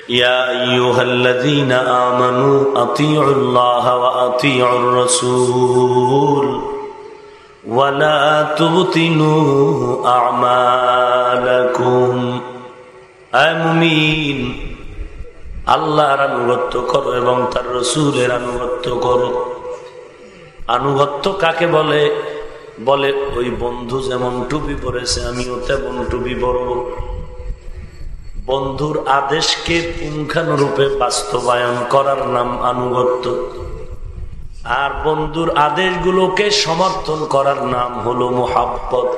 يا أيها الذين آمنوا أطيعوا الله وأطيعوا الرسول ولا تبطنوا أعمالكم أمين আল্লাহর আনুগত্য করো এবং তার রসুলের আনুগত্য করো আনুগত্য কাকে বলে বলে ওই বন্ধু যেমন টুপি পরেছে আমিও তেমন টুপি পরবো বন্ধুর আদেশকে পুঙ্খানুরূপে বাস্তবায়ন করার নাম আনুগত্য। আর বন্ধুর আদেশগুলোকে সমর্থন করার নাম হলো মোহাব্বত।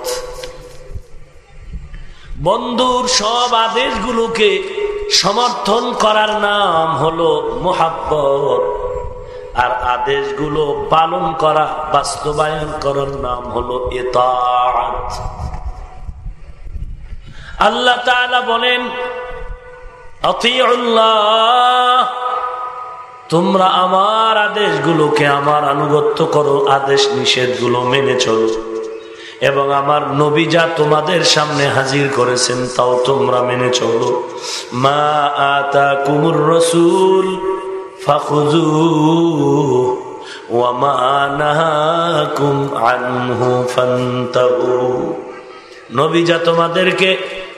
বন্ধুর সব আদেশগুলোকে সমর্থন করার নাম হলো মোহাব্বত। আর আদেশগুলো পালন করা, বাস্তবায়ন করার নাম হলো এতাত আল্লাহ বলেন তোমরা আমার আদেশগুলোকে আমার আনুগত্য করো, আদেশ নিষেধগুলো মেনে চলো। এবং আমার নবী যা তোমাদের সামনে হাজির করেছেন, তাও তোমরা মেনে চলো। মা আতা কুমুর রসুল ফান্তাহু। নবী যা তোমাদেরকে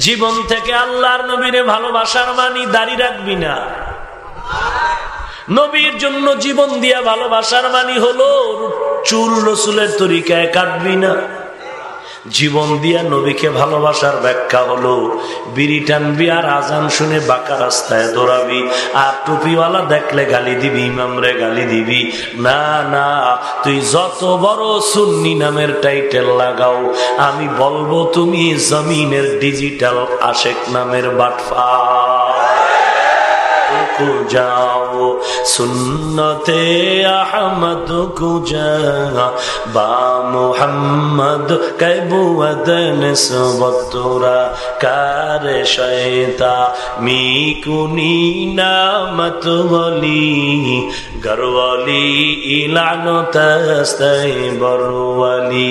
জীবন থেকে আল্লাহর নবীরে ভালোবাসার মানি দাড়ি রাখবি না। নবীর জন্য জীবন দিয়া ভালোবাসার মানি হলো চুল রসুলের তরিকায় কাটবি না। জীবন দিয়া নবীকে ভালোবাসার ব্যাখ্যা হলো, বিড়ি টানবি আর আজান শুনে বাঁকা রাস্তায় দৌড়াবি, আর টুপিওয়ালা দেখলে গালি দিবি ইমামরে গালি দিবি। না না, তুই যত বড় সুন্নি নামের টাইটেল লাগাও, আমি বলব তুমি জমিনের ডিজিটাল আশেক নামের বাটফা। যাও। সুন্নতে আহমদ কুজা বা মোহাম্মদ কবুদন সবতরা কার শয়তা, মিকুনি নামত বলি। গরওয়ালি ইলানত বরওয়ালি।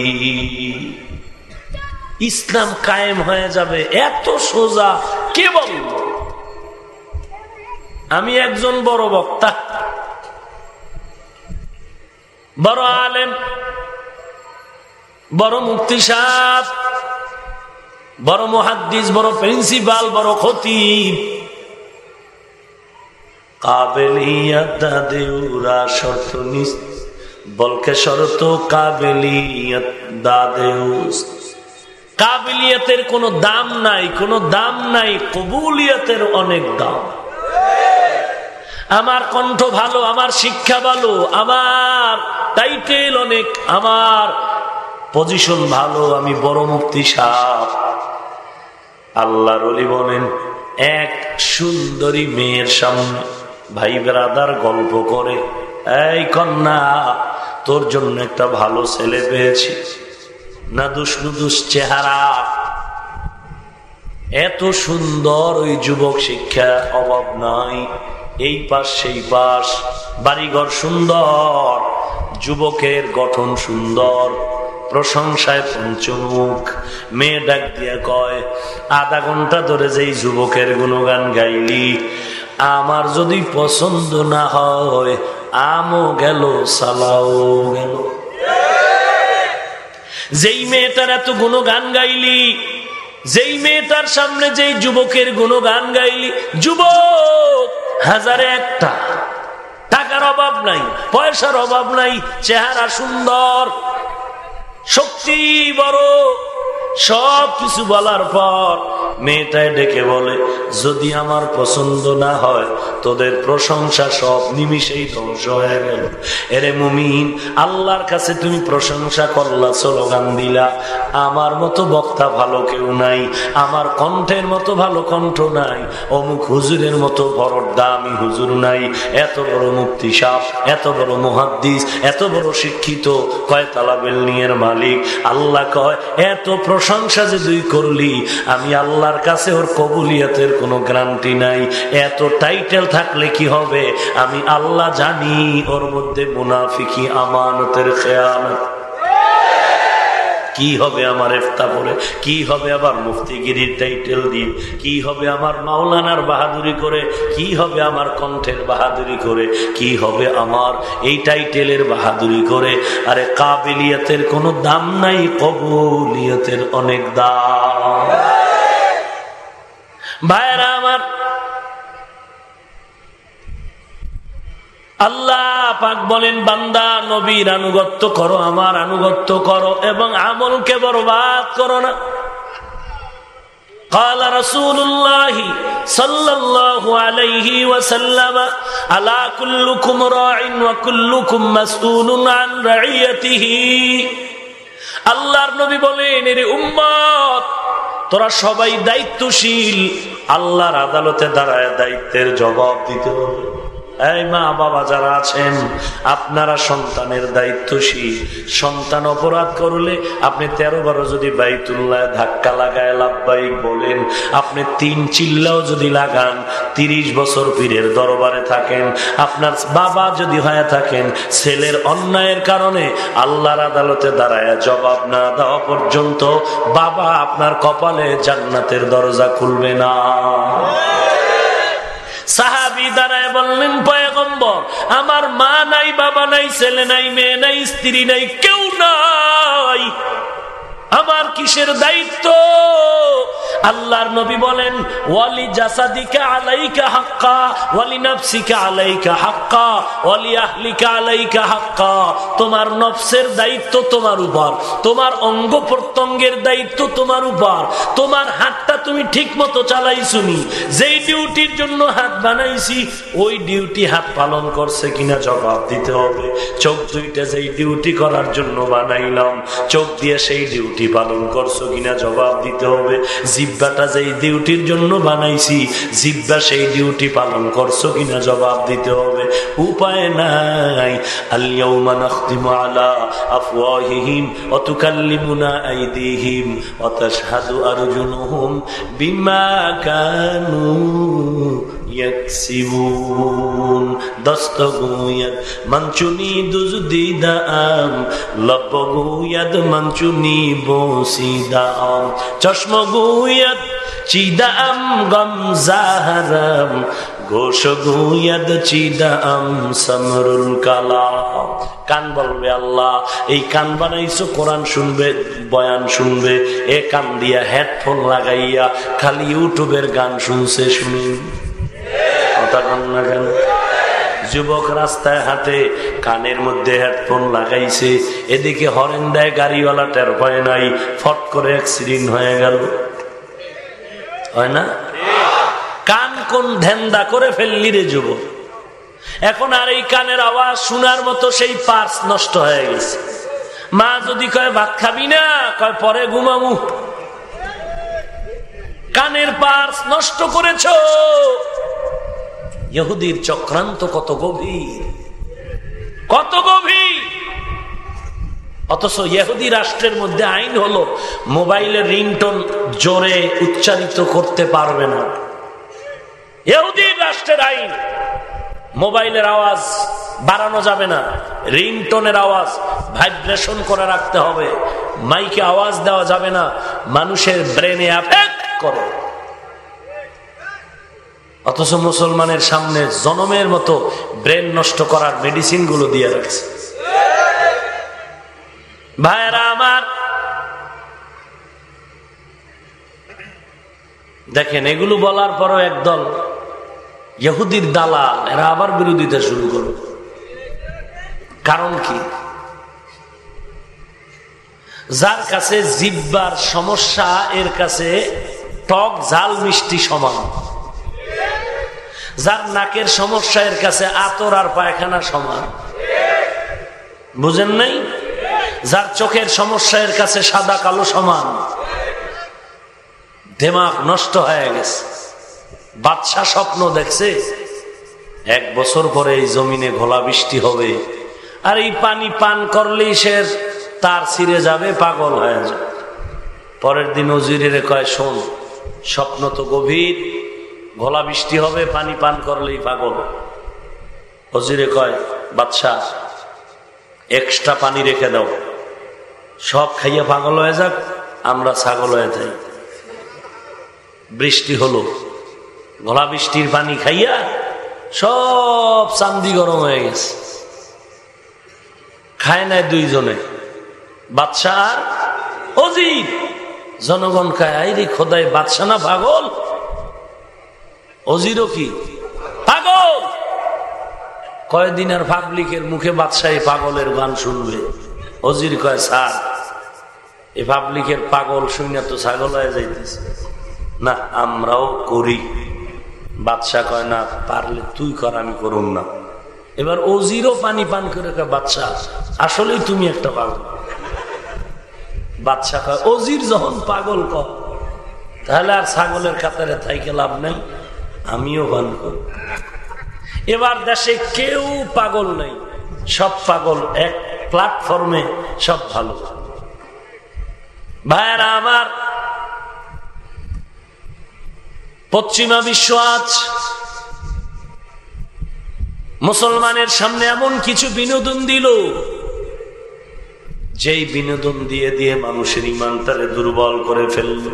ইসলাম কায়েম হয়ে যাবে, এত সোজা, কে বলব আমি একজন বড় বক্তা। বড় আলেম, বড় মুক্তি সাহ বড় মহাদ্দিস, বড় প্রিন্সিপাল, বড় খতিব। কাবেলিয়া শর্ত বলকে শর্ত কাবিলিয়াতের কোনো দাম নাই, কোনো দাম নাই, কবুলিয়াতের অনেক দাম। আমার কণ্ঠ ভালো, আমার শিক্ষা ভালো, আমার টাইটেল অনেক, আমার পজিশন ভালো, আমি বড় মুক্তি সাপ। আল্লাহর বলেন, এক সুন্দরী মেয়ের সামনে ভাই বেড়াদার গল্প করে, এই কন্যা, তোর জন্য একটা ভালো ছেলে পেয়েছি। না দুষ্ণুদুস চেহারা। এত সুন্দর ওই যুবক শিক্ষা অভাব নাই। এই পাশ, সেই পাশ। বাড়িঘর সুন্দর, যুবকের গঠন সুন্দর, প্রশংসায় পঞ্চমুখ। মেয়ে ডাক দিয়া কয়, আধা ঘণ্টা ধরে যেই যুবকের গুণগান গাইলি, আমার যদি পছন্দ না হয়, আমও গেল, সালাও গেল। যেই মেয়েটার এত গুণগান গাইলি, যেই মেয়েটার সামনে যেই যুবকের গুণগান গাইলি, যুবক হাজারে একটা। টাকার অভাব নাই পয়সার অভাব নাই চেহারা সুন্দর শক্তি বড়। সব কিছু বলার পর মেয়েটায় ডেকে বলে, যদি আমার পছন্দ না হয়, তোদের প্রশংসা সব নিমিশেই ধ্বংস হয়ে গেল। এরে মুমিন, আল্লাহর কাছে তুমি প্রশংসা করলা, স্লোগান দিলা। আমার মতো বক্তা ভালো কেউ নাই, আমার কণ্ঠের মতো ভালো কণ্ঠ নাই, অমুক হুজুরের মতো বড় দামি হুজুর নাই। এত বড় মুক্তি সাপ এত বড় মহাদ্দিস, এত বড় শিক্ষিত কয় তালা বিল্ডিংয়ের মালিক। আল্লাহ কয়, এত প্রশংসা যে তুই করলি, আমি আল্লাহর কাছে ওর কবুলিয়াতের কোনো গ্রান্টি নাই। এত টাইটেল থাকলে কি হবে? আমি আল্লাহ জানি, ওর মধ্যে মুনাফিকি, আমানতের খেয়াল কি হবে আমার এফতা করে কি হবে আবার মুফতিগিরির টাইটেল দিয়ে? কি হবে আমার মাওলানার বাহাদুরি করে? কি হবে আমার কণ্ঠের বাহাদুরি করে? কি হবে আমার এই টাইটেলের বাহাদুরি করে? আরে কাবিলিয়াতের কোনো দাম নাই, কবুলিয়তের অনেক দাম। ভাইরা আমার আল্লাহ পাক বলেন বান্দা নবীর আনুগত্য করো আমার আনুগত্য করো এবং আমলকে বরবাদ করো না قال رسول الله صلى الله عليه وسلم ألا كلكم راع وكلكم مسؤول عن رعيته আল্লাহর নবী বলেন এর উম্মত তোরা সবাই দায়িত্বশীল আল্লাহর আদালতে দাঁড়ায় দায়িত্বের জবাব দিতে হবে এই মা বাবা যারা আছেন, আপনারা সন্তানের দায়িত্বশীল। সন্তান অপরাধ করলে আপনি তেরো বারো যদি বাইতুল্লাহ ধাক্কা লাগায়, লাভবাহিক বলেন। আপনি তিন চিল্লাও যদি লাগান, তিরিশ বছর পীরের দরবারে থাকেন। আপনার বাবা যদি হয়ে থাকেন, ছেলের অন্যায়ের কারণে আল্লাহর আদালতে দাঁড়ায় জবাব না দেওয়া পর্যন্ত বাবা আপনার কপালে জান্নাতের দরজা খুলবে না। সাহাবি দাঁড়ায় বললেন, পয়গম্বর, আমার মা নাই, বাবা নাই, ছেলে নাই, মেয়ে নাই, স্ত্রী নাই, কেউ নাই। আমার কিসের দায়িত্ব? আল্লাহর নবী বলেন, ওয়ালি জাসাদিকা আলাইকা হাক্কা, ওয়ালি নাফসিকা আলাইকা হাক্কা, ওয়ালি আহলিকা আলাইকা হাক্কা। তোমার নফসের দায়িত্ব তোমার উপর, তোমার অঙ্গ প্রত্যঙ্গের দায়িত্ব তোমার উপর। তোমার হাতটা তুমি ঠিক মতো চালাইছুনি, যেই ডিউটির জন্য হাত বানাইছি, ওই ডিউটি হাত পালন করছে কিনা জবাব দিতে হবে। চোখ দুইটা যেই ডিউটি করার জন্য বানাইলাম, চোখ দিয়ে সেই ডিউটি পালন করছ কিনা জবাব দিতে হবে। জিব্বাটা যেই ডিউটির জন্য বানাইছি, জিব্বা সেই ডিউটি পালন করছ কিনা জবাব দিতে হবে। উপায় নাই। আলিয়াউমা নাখতিমু আলা আফওয়াহিহিম ওয়া তুকাল্লিমুনা আইদিহিম তাশহাদু আরজুলুহুম বিমা কানু ইয়াকসিবুন দস্তগুয়াদ মানচুনি দুজদিদাম লবগুয়াদ মানচুনি বসিদাম, চশমগুয়াদ, চিদাম গম জাহারাম ঘোষ গুয়াদ চিদাম, সমরুল কালাম। কান বলবে আল্লাহ, এই কান বানাইছো, কোরআন শুনবে, বয়ান শুনবে, এ কান দিয়া হেডফোন লাগাইয়া খালি ইউটিউবের গান শুনছে, শুনি। কথা কন না কেন? যুবক রাস্তায় হাঁটে, কানের মধ্যে হেডফোন লাগাইছে, এদিকে হরেন দেয় গাড়িওয়ালা টের পায় নাই, ফট করে অ্যাক্সিডেন্ট হয়ে গেল। হয় না? কান কোন ধ্যান্দা করে ফেললি রে যুবক? এখন আর এই কানের আওয়াজ শোনার মতো সেই পার্স নষ্ট হয়ে গেছে। মা যদি কয়, ভাত খাবি না? কয়, পরে ঘুমামু কানের পার্স নষ্ট করেছ? ইহুদির চক্রান্ত কত গভীর। কত গভীর? অথচ ইহুদি রাষ্ট্রের মধ্যে আইন হলো মোবাইলের রিংটোন জোরে উচ্চারিত করতে পারবে না। ইহুদির রাষ্ট্রের আইন মোবাইলের আওয়াজ বাড়ানো যাবে না রিংটোনের আওয়াজ ভাইব্রেশন করে রাখতে হবে মাইকে আওয়াজ দেওয়া যাবে না মানুষের ব্রেনে অ্যাফেক্ট করে। অথচ মুসলমানের সামনে জনমের মতো ব্রেন নষ্ট করার মেডিসিনগুলো দিয়ে রাখছে। ভাইরা আমার, দেখেন, এগুলো বলার পরও একদল ইহুদির দালাল, এরা আবার বিরোধিতা শুরু করবে। কারণ কি? যার কাছে জিব্বার সমস্যা, এর কাছে টক, ঝাল, মিষ্টি সমান। যার নাকের সমস্যা এর কাছে আতর আর পায়খানা সমান। বুঝেন নাই? যার চোখের সমস্যা এর কাছে সাদা কালো সমান। দেমাগ নষ্ট হয়ে গেছে। বাদশা স্বপ্ন দেখছে, এক বছর পরে এই জমিনে ঘোলা বৃষ্টি হবে। আর এই পানি পান করলেই সে তার ছিঁড়ে যাবে, পাগল হয়ে যাবে। পরের দিন অজিরের কয়, শোন, স্বপ্ন তো গভীর ঘোলা বৃষ্টি হবে, পানি পান করলেই পাগল। অজিরে কয় বাচ্চা এক্সট্রা পানি রেখে দাও। সব খাইয়া পাগল হয়ে যাক, আমরা ছাগল হয়ে যাই। বৃষ্টি হলো। ঘোলা বৃষ্টির পানি খাইয়া সব চান্দি গরম হয়ে গেছে। খায় নাই দুইজনে। বাদশাহ আর অজিত জনগণ খায়, আইরি খোদাই বাদশা না পাগল? অজিরও কি? পাগল! কয়দিন আর পাবলিকের মুখে বাদশাহী পাগলের গান শুনবে? অজির কয়, স্যার, এ পাবলিকের পাগল শুনে তো ছাগল হয়ে যাইতেছে। না, আমরাও করি। বাদশাহ কয়, না, পারলে তুই কর, আমি করুন না। এবার অজিরও পানি পান করে বাচ্চা আসলেই তুমি একটা পাগল। বাদশাহ কয়, অজির যখন পাগল কর, তাহলে আর ছাগলের কাতারে থাইকে লাভ নেই। আমিও পান এবার দেশে কেউ পাগল নেই। সব পাগল, এক প্ল্যাটফর্মে সব ভালো। ভাইয়ারা, আমার পশ্চিমা বিশ্ব আজ মুসলমানের সামনে এমন কিছু বিনোদন দিল, যেই বিনোদন দিয়ে দিয়ে মানুষের ইমান তারে দুর্বল করে ফেলল।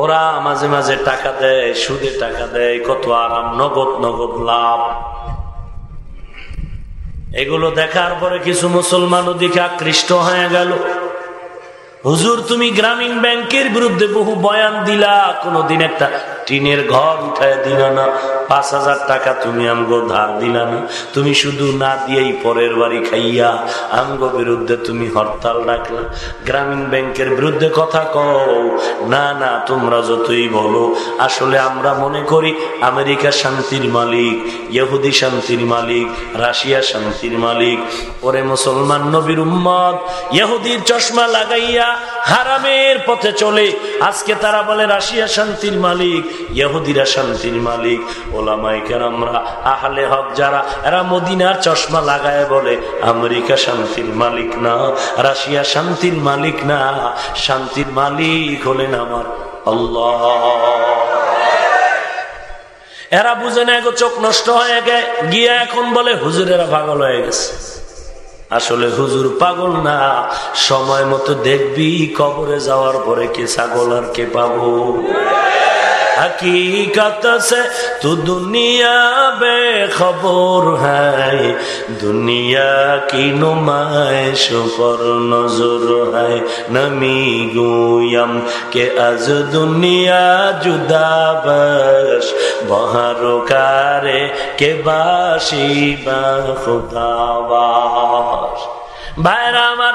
ওরা মাঝে মাঝে টাকা দেয়, সুদে টাকা দেয়, কত আরাম, নগদ নগদ লাভ। এগুলো দেখার পরে কিছু মুসলমান ওদিকে আকৃষ্ট হয়ে গেল। হুজুর, তুমি গ্রামীণ ব্যাংকের বিরুদ্ধে বহু বয়ান দিলা, কোনদিন একটা টিনের ঘর উঠায় দিলা না। পাঁচ হাজার টাকা তুমি আমগো ধার দিলা না। তুমি শুধু না দিয়েই পরের বাড়ি খাইয়া আমগো বিরুদ্ধে তুমি হরতাল ডাকলা। গ্রামীণ ব্যাংকের বিরুদ্ধে কথা কও, না না, তোমরা যতই বলো। আসলে আমরা মনে করি আমেরিকা শান্তির মালিক, ইহুদি শান্তির মালিক, রাশিয়া শান্তির মালিক। ওরে মুসলমান নবীর উম্মদ ইহুদির চশমা লাগাইয়া হারামের পথে চলে। আজকে তারা বলে, রাশিয়া শান্তির মালিক, ইহুদিরা শান্তির মালিক ওলামাই আমরা আহলে হক যারা, এরা মদিনার চশমা লাগায় বলে, আমেরিকা শান্তির মালিক না, রাশিয়া শান্তির মালিক না, শান্তির মালিক হলেন আমার আল্লাহ। এরা বুঝে না চোখ নষ্ট হয়ে গে, গিয়ে এখন বলে, হুজুরেরা পাগল হয়ে গেছে। আসলে হুজুর পাগল না। সময় মতো দেখবি কবরে যাওয়ার পরে কে ছাগল আর কে পাবো হকীকত সে তু দুনিয়া বে খবর হ্যায় দুনিয়া কি নুমায়শ পর নজর হ্যায় নমি গুয়ম কে আজ দুনিয়া জুদা বস বহার কারে কে বাসি বা খুদা বাস বাইরা আমার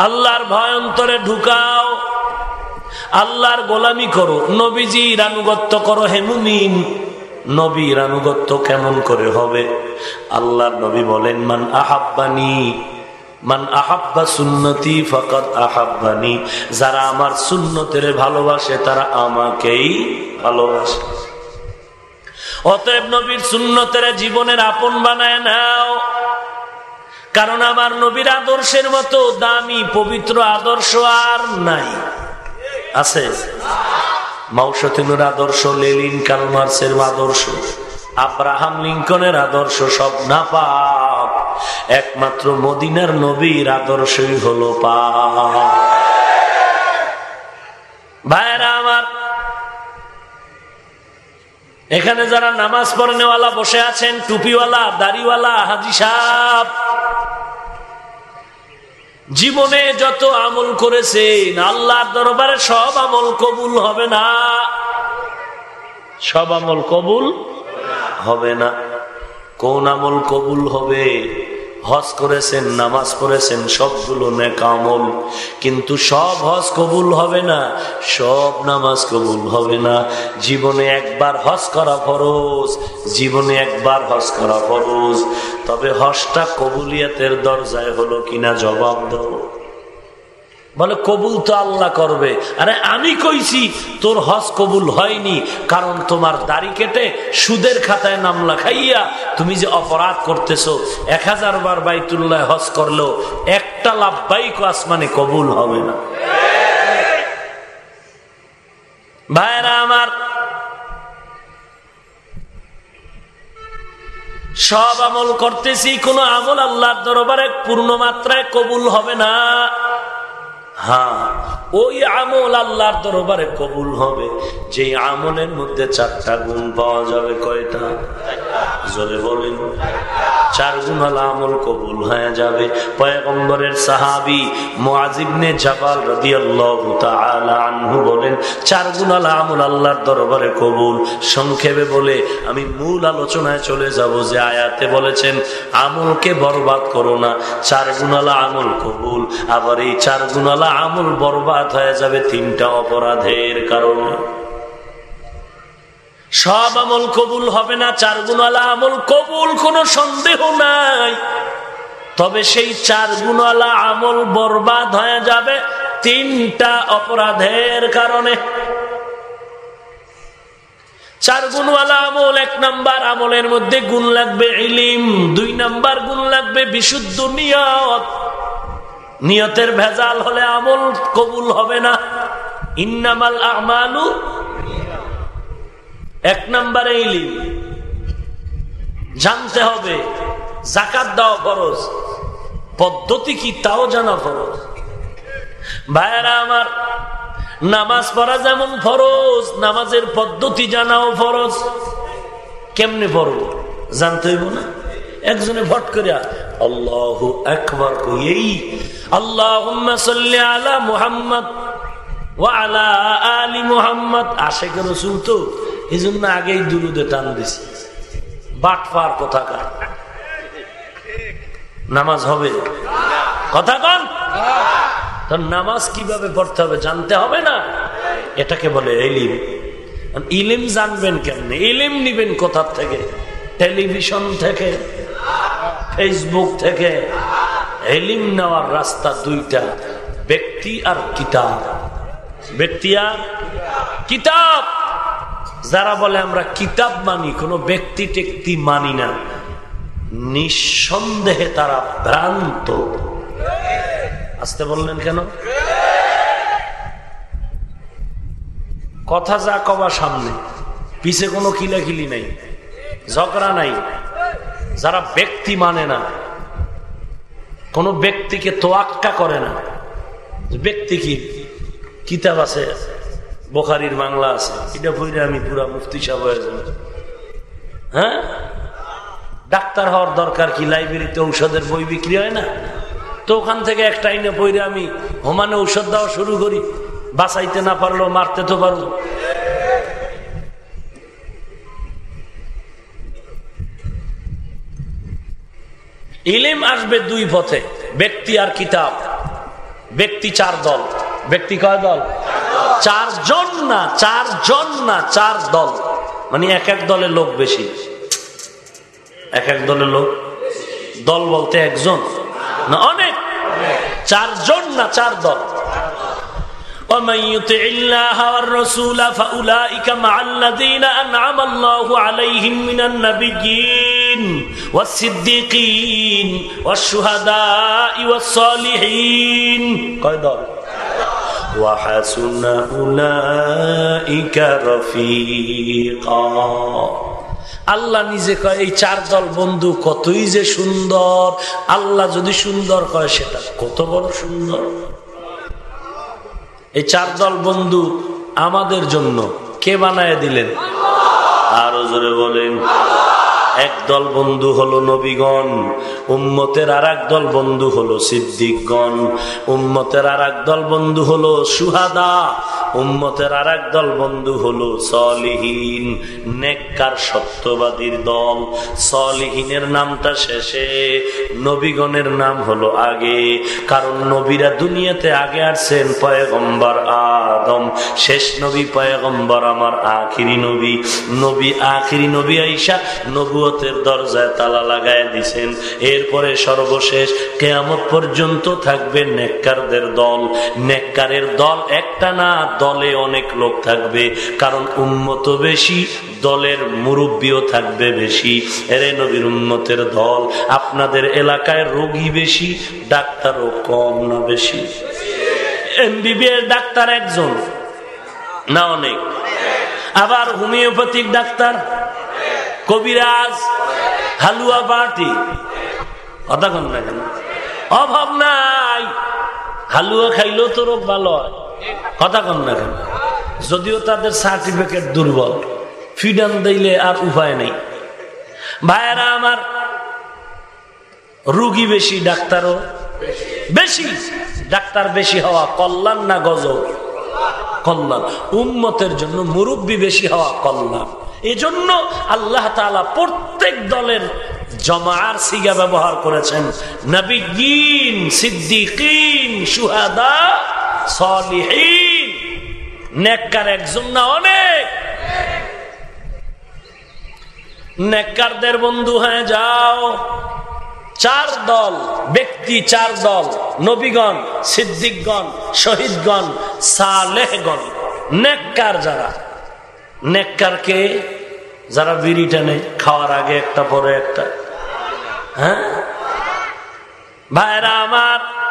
আল্লাহর ভয় অন্তরে ঢুকাও। আল্লাহর গোলামি করো। নবীজির আনুগত্য করো হেমুমিন নবীর আনুগত্য কেমন করে হবে? আল্লাহর নবী বলেন, মান আহাব্বানি, মান আহাব্বা সুন্নতি ফকত আহাব্বানি। যারা আমার সুন্নতের ভালোবাসে, তারা আমাকেই ভালোবাসে। অতএব নবীর সুন্নতের জীবনের আপন বানায় নাও। কারণ আমার নবীর আদর্শের মতো দামি, পবিত্র আদর্শ আর নাই। আছে? মাউসতিনুর আদর্শ, লেলিন কালমার্সের আদর্শ, আব্রাহাম লিঙ্কনের আদর্শ, সব না পাপ একমাত্র মদিনার নবীর আদর্শই হলো পা ভাইরা আমার এখানে যারা নামাজ পড়নেওয়ালা বসে আছেন, টুপিওয়ালা, দাড়িওয়ালা, হাজি সাহ জীবনে যত আমল করেছেন, আল্লাহর দরবারে সব আমল কবুল হবে না। সব আমল কবুল হবে না। কোন আমল কবুল হবে? হজ করেছেন, নামাজ পড়েছেন, সবগুলো নেকামল কিন্তু সব হজ কবুল হবে না, সব নামাজ কবুল হবে না। জীবনে একবার হজ করা ফরজ, জীবনে একবার হজ করা ফরজ। তবে হজটা কবুলিয়াতের দরজায় হলো কিনা জবাব দাও। বলে, কবুল তো আল্লাহ করবে। আরে, আমি কইছি, তোর হজ কবুল হয়নি, কারণ তোমার দাড়ি কেটে সুদের খাতায় নাম লাখাইয়া তুমি যে অপরাধ করতেছো, এক হাজার বার বাইতুল্লাহ হজ করলেও একটা লাভ বাইক আসমানে কবুল হবে না। ভাইরা আমার, সব আমল করতেছি, কোন আমল আল্লাহর দরবারে পূর্ণ মাত্রায় কবুল হবে না। হ্যাঁ ওই আমল আল্লাহর দরবারে কবুল হবে। যে আমলের মধ্যে চারটা গুণ পাওয়া যাবে কয়টা? জলে বলেন। চার গুণ আমল কবুল হয়ে যাবে। পয়গম্বরের সাহাবি মোয়াজিবনে জাবাল রাদিয়াল্লাহু তাআলা আনহু বলেন, চার গুণ আমল আল্লাহর দরবারে কবুল। সংক্ষেপে বলে, আমি মূল আলোচনায় চলে যাব যে আয়াতে বলেছেন, আমলকে বরবাদ করো না, চার গুণালা আমল কবুল। আবার এই চার গুণালা আমল বরবাদ হয়ে যাবে তিনটা অপরাধের কারণে। সব আমল কবুল হবে না চার গুণালা আমল কবুল, কোনো সন্দেহ নাই। তবে সেই চার গুণালা আমল বরবাদ হয়ে যাবে তিনটা অপরাধের কারণে। চার গুণওয়ালা আমল এক নাম্বার আমলের মধ্যে গুণ লাগবে ইলিম, দুই নাম্বার গুণ লাগবে বিশুদ্ধ নিয়ত। নিয়তের ভেজাল হলে আমল কবুল হবে না। ইন্নামাল আমালু এক নম্বরে ইলিম। জানতে হবে জাকাত দেওয়া ফরজ। পদ্ধতি কি, তাও জানা ফরজ। ভাইয়েরা আমার, নামাজ পড়া যেমন ফরজ, নামাজের পদ্ধতি জানাও ফরজ। কেমনে পড়ব? জানতে হইব না? একজনে ভট করিয়া আল্লাহ একবার কই আল্লাহ আলা মুহাম্মদ আলা আলী মুহাম্মদ। আশেখ রসুল তো এই জন্য আগেই দুরুদে টান দিছি। বাটপার কথা কার? নামাজ হবে? কথা কন? তোর নামাজ কীভাবে পড়তে হবে জানতে হবে না? এটাকে বলে ইলিম। ইলিম জানবেন কেমনে? ইলিম নিবেন কোথার থেকে? টেলিভিশন থেকে? ফেসবুক থেকে এলিম নেওয়ার রাস্তা দুইটা, ব্যক্তি আর কিতাব। ব্যক্তি আর কিতাব। যারা বলে আমরা কিতাব মানি, কোনো ব্যক্তি টেক্তি মানি না। নিঃসন্দেহে তারা ভ্রান্ত। আসতে বললেন কেন? কথা যা কবা সামনে। পিছে কোনো কিলাকিলি নাই, ঝগড়া নাই। যারা ব্যক্তি মানে না, কোন ব্যক্তিকে তোয়াক্কা করে না। ব্যক্তি কি? কিতাব আছে, বোখারির বাংলা আছে। এটা বইলে আমি পুরা মুফতি সাহেব হয়ে যাব। হ্যাঁ? ডাক্তার হওয়ার দরকার কি? লাইব্রেরিতে ঔষধের বই বিক্রি হয় না? তো ওখান থেকে একটা আইনে বইরে আমি হোমানে ঔষধ দেওয়া শুরু করি। বাঁচাইতে না পারলেও মারতে তো পারব। ইলিম আসবে দুই পথে, ব্যক্তি আর কিতাব। ব্যক্তি চার দল। ব্যক্তি কয় দল? চারজন না চারজন না, চার দল। মানে এক এক দলের লোক বেশি। এক এক দলের লোক দল বলতে একজন না অনেক? চারজন না চার দল? ومن يطع الله والرسول فأولئك مع الذين أنعم الله عليهم من النبيين والصديقين والشهداء والصالحين قيد وحسن أولئك رفيقا আল্লাহ নিজে কয় এই চার দল বন্ধু কতই যে সুন্দর আল্লাহ যদি সুন্দর কয় সেটা কত বড় সুন্দর এই চার দল বন্ধু আমাদের জন্য কে বানায় দিলেন? আরও জোরে বলেন। একদল বন্ধু হলো নবীগণ, উম্মতের আর দল বন্ধু হলো সিদ্দিকগণ, উম্মতের আর দল বন্ধু হলো সুহাদা, উম্মতের আর দল বন্ধু হলো সলিহীন, নেককার সত্যবাদীর দল। সলিহীনের নামটা শেষে, নবীগণের নাম হলো আগে, কারণ নবীরা দুনিয়াতে আগে আসছেন পয়গম্বর আদম, শেষ নবী পয়গম্বর আমার আখিরি নবী। নবী আখিরি নবী আইসা নবুয়তের দরজায় তালা লাগায় দিছেন। এরপরে সর্বশেষ কেয়ামত পর্যন্ত থাকবে নেককারদের দল। নেককারের দল একটা না, দলে অনেক লোক থাকবে। কারণ উন্মত বেশি, দলের মুরব্বীও থাকবে বেশি। এরে নবীর উন্মতের দল, আপনাদের এলাকায় রোগী বেশি, ডাক্তারও কম না বেশি। এমবিবিএস ডাক্তার একজন, না অনেক। আবার হোমিওপ্যাথিক ডাক্তার কবিরাজ, হালুয়া কেন অভাব নাই। হালুয়া খাইলেও তো রোগ ভালো কথা কন না কেন যদিও তাদের সার্টিফিকেট দুর্বল ফিডান দিলে আর উপায় নেই। ভাইয়েরা আমার, রুগী বেশি, ডাক্তারও বেশি। ডাক্তার বেশি হওয়া কল্যাণ না গজব? কল্যাণ। উন্মতের জন্য মুরব্বী বেশি হওয়া কল্যাণ। এজন্য আল্লাহ তালা প্রত্যেক দলের জমার সিগা ব্যবহার করেছেন। নবীন সিদ্দিকিন সুহাদা সলিহীন। নেককার একজন না অনেক। নেককারদের বন্ধু হয়ে যাও। চার দল, ব্যক্তি চার দল, নবীগণ, সিদ্দিকগণ, শহীদগণ, সালেহগণ, নেককার যারা। নেককারকে যারা বিড়ি টানে খাওয়ার আগে একটা পরে একটা। হ্যাঁ? ভাইরা আমার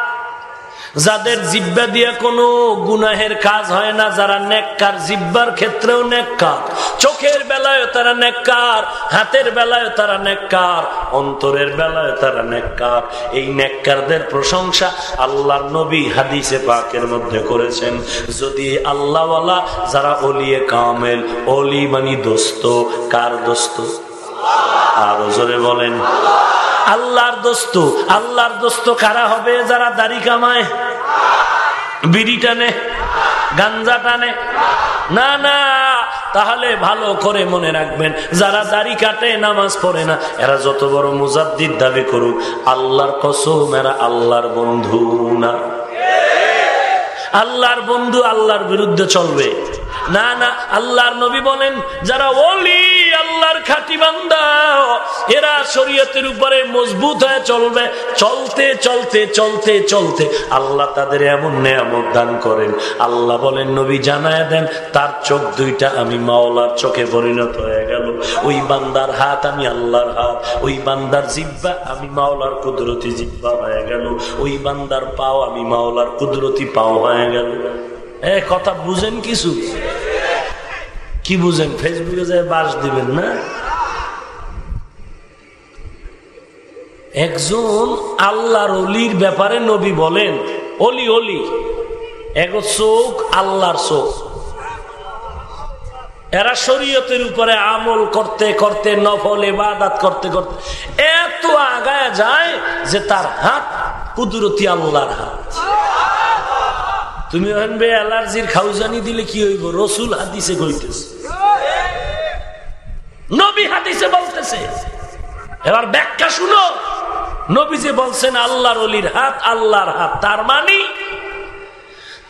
যাদের জিব্বা দিয়ে কোনো গুনাহের কাজ হয় না, যারা নেককার, জিব্বার ক্ষেত্রেও নেককার। চোখের বেলায় তারা নেককার, হাতের বেলায় তারা নেককার, অন্তরের বেলায় তারা নেককার। এই নেককারদের প্রশংসা আল্লাহর নবী হাদিসে পাকের মধ্যে করেছেন। যদি আল্লাহওয়ালা যারা অলিয়ে কামেল, অলি মানি দোস্ত, কার দোস্ত? আরও জোরে বলেন, আল্লাহর দোস্ত আল্লাহর দোস্ত কারা হবে যারা দাড়ি কামায়? বিড়ি টানে, গাঞ্জা টানে? না না, তাহলে ভালো করে মনে রাখবেন, যারা দাড়ি কাটে, নামাজ পড়ে না, এরা যত বড় মুজাদ্দিদ দাবি করুক, আল্লাহর কসম, এরা আল্লাহর বন্ধু না। আল্লাহর বন্ধু আল্লাহর বিরুদ্ধে চলবে। না না, আল্লাহর নবী বলেন, যারা ওলি আল্লাহর খাটি বান্দা। এরা শরীয়তের উপরে মজবুত হয়ে চলবে। চলতে চলতে চলতে চলতে আল্লাহ তাদের এমন নেয়ামত দান করেন। আল্লাহ বলেন, নবী জানায় দেন, তার চোখ দুইটা আমি মাওলার চোখে পরিণত হয়ে গেল। ওই বান্দার হাত আমি আল্লাহর হাত, ওই বান্দার জিব্বা আমি মাওলার কুদরতি জিব্বা হয়ে গেল। ওই বান্দার পাও আমি মাওলার কুদরতি পাও হয়ে গেল। এ, কথা বুঝেন কিছু? কি বুঝেন? ফেসবুকে যায় বাস দিবেন, না? একজন আল্লাহর অলির ব্যাপারে নবী বলেন, অলি অলি, এক চোখ আল্লাহর চোখ। এরা শরীয়তের উপরে আমল করতে করতে, নফল এবাদাত করতে করতে, এত আগায় যায় যে তার হাত কুদরতি আল্লাহর হাত। তুমি আনবে অ্যালার্জির খাউজানি দিলে কি হইব? রসুল হাদিসে কইতেছে। নবী হাদিসে বলতেছে। এবার ব্যাখ্যা শুনো। নবী যে বলছেন, আল্লাহর অলির হাত, আল্লাহর হাত। তার মানে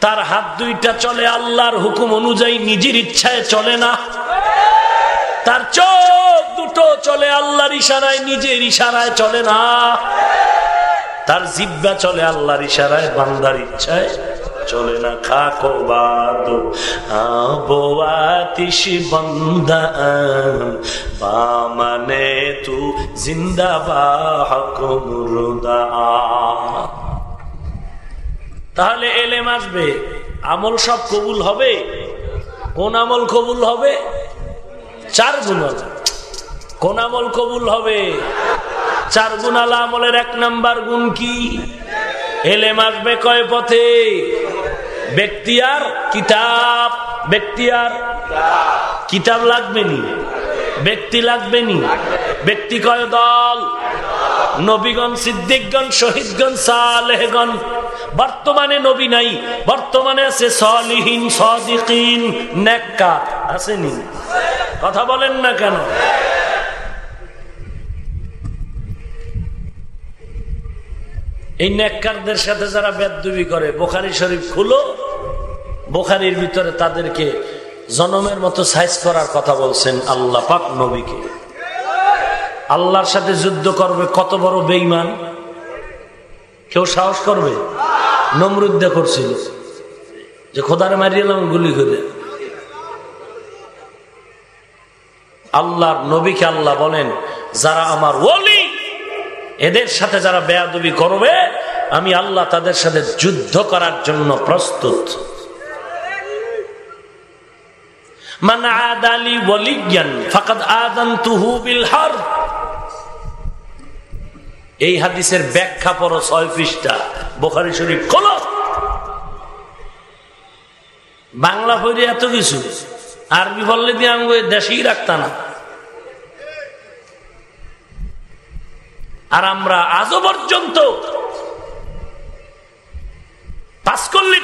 তার হাত দুইটা চলে, আল্লাহর হুকুম অনুযায়ী নিজের ইচ্ছায় চলে না। তার চোখ দুটো চলে, আল্লাহর ইশারায়, নিজের ইশারায় চলে না। তার জিব্বা চলে, আল্লাহর ইশারায়, বান্দার ইচ্ছায় চলে না খাকো বাদো। আতিশ বন্দা বামানে তু জিন্দাবা হক মুরদা তাহলে এলেম আসবে। আমল সব কবুল হবে? কোন আমল কবুল হবে? চার গুণ কোন আমল কবুল হবে? চার গুণ আলা আমলের এক নাম্বার গুণ কি? এলেম আসবে কয় পথে? ব্যক্তি আর কিতাব। ব্যক্তি আর কিতাব লাগবে নি? ব্যক্তি লাগবে নি? ব্যক্তি কয় দল? নবীগণ, সিদ্দিকগণ, শহীদগণ, সালেহগণ। বর্তমানে নবী নাই, বর্তমানে আছে সলিহীন, সদিকিন নেককা আসেনি কথা বলেন না কেন? এই নেককারদের সাথে যারা বেদবি করে, বোখারি শরীফ খুলো, বোখারির ভিতরে তাদেরকে জনমের মতো সাইজ করার কথা বলছেন আল্লাহ পাক নবীকে। আল্লাহর সাথে যুদ্ধ করবে, কত বড় বেইমান কেউ সাহস করবে? নমরুদ্দা করছিল। যে খোদারে মারিয়েলাম গুলি করে। আল্লাহর নবীকে আল্লাহ বলেন, যারা আমার ওলি এদের সাথে যারা বেয়াদবি করবে, আমি আল্লাহ তাদের সাথে যুদ্ধ করার জন্য প্রস্তুত। এই হাদিসের ব্যাখ্যা পড়ো ছয় পৃষ্ঠা, বোখারি শরীফ খোলো। বাংলা পড়ে এত কিছু, আরবি বললে দিয়ে আমি দেশেই রাখতাম না। আর আমরা আজও পর্যন্ত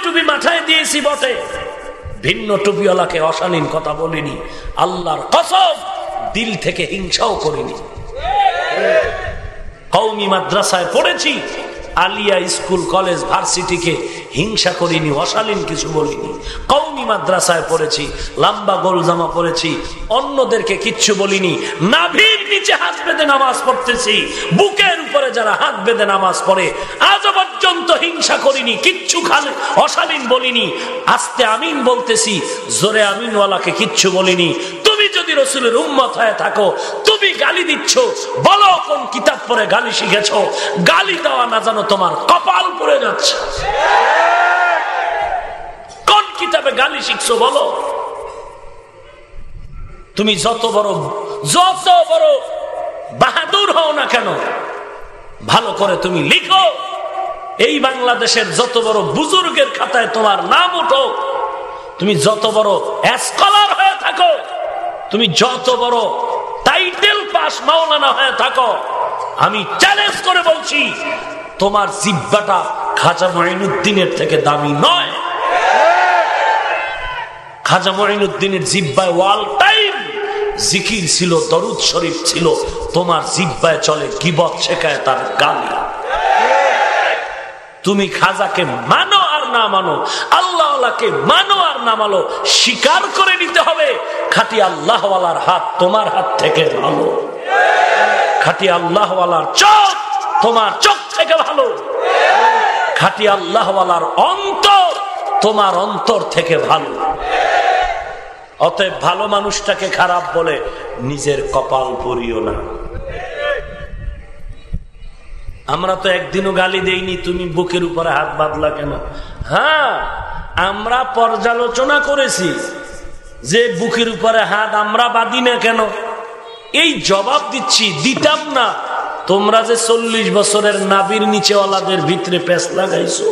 টুপি মাথায় দিয়েছি বটে। ভিন্ন টুপিওয়ালাকে অশালীন কথা বলিনি। আল্লাহর কসব দিল থেকে হিংসাও করিনি। কৌমি মাদ্রাসায় পড়েছি আলিয়া স্কুল, কলেজ, ভার্সিটিকে হিংসা করিনি, অশালীন কিছু বলিনি। কৌমি মাদ্রাসায় পড়েছি, লাম্বা গোল জামা পড়েছি, অন্যদেরকে কিচ্ছু বলিনি। নাভির নিচে হাত বেঁধে নামাজ পড়তেছি, বুকের উপরে যারা হাত বেঁধে নামাজ পড়ে, আজ পর্যন্ত হিংসা করিনি, কিচ্ছু খালে, অশালীন বলিনি। আস্তে আমিন বলতেছি, জোরে আমিনওয়ালাকে কিচ্ছু বলিনি। তুমি যদি রসুলের উম্মত হয়ে থাকো, তুমি গালি দিচ্ছ, বলো কোন কিতাব পরে গালি শিখেছ, গালি দেওয়া না জানো তোমার কপাল পড়ে যাচ্ছে। কোন কিতাবে গালি শিখছো বলো? তুমি যত বড় যত বড় বাহাদুর হও না কেন, ভালো করে তুমি লিখো। এই বাংলাদেশের যত বড় বুজুর্গের খাতায় তোমার নাম উঠো। তুমি যত বড় স্কলার হয়ে থাকো তুমি যত বড় টাইটেল পাস মাওলানা হয়ে থাকো, আমি চ্যালেঞ্জ করে বলছি, তোমার জিব্বাটা খাজা মহিনুদ্দিনের থেকে দামি নয়। খাজা মহিনুদ্দিনের জিব্বায় ওয়াল টাইম, জিকির ছিল, দরুদ শরীফ ছিল, তোমার জিব্বায় চলে গিবত শেখায় তার গালি। তুমি খাজাকে মানো না মানো আল্লাহকে মানো আর না মানো স্বীকার করে নিতে হবে। খাটি আল্লাহওয়ালার হাত তোমার হাত থেকে ভালো। খাটি আল্লাহওয়ালার চোখ তোমার চোখ থেকে ভালো। খাটি আল্লাহওয়ালার অন্তর তোমার অন্তর থেকে ভালো। অতএব ভালো মানুষটাকে খারাপ বলে নিজের কপাল পরিও না। আমরা তো একদিনও গালি দেইনি, তুমি বুকের উপরে হাত বাঁধলা কেন? হ্যাঁ আমরা পর্যালোচনা করেছি যে বুকের উপরে হাত আমরা বাঁধি না কেন? এই জবাব দিচ্ছি, দিতাম না। তোমরা যে চল্লিশ বছরের নাবির নিচেওয়ালাদের ভিতরে পেস লাগাইছো।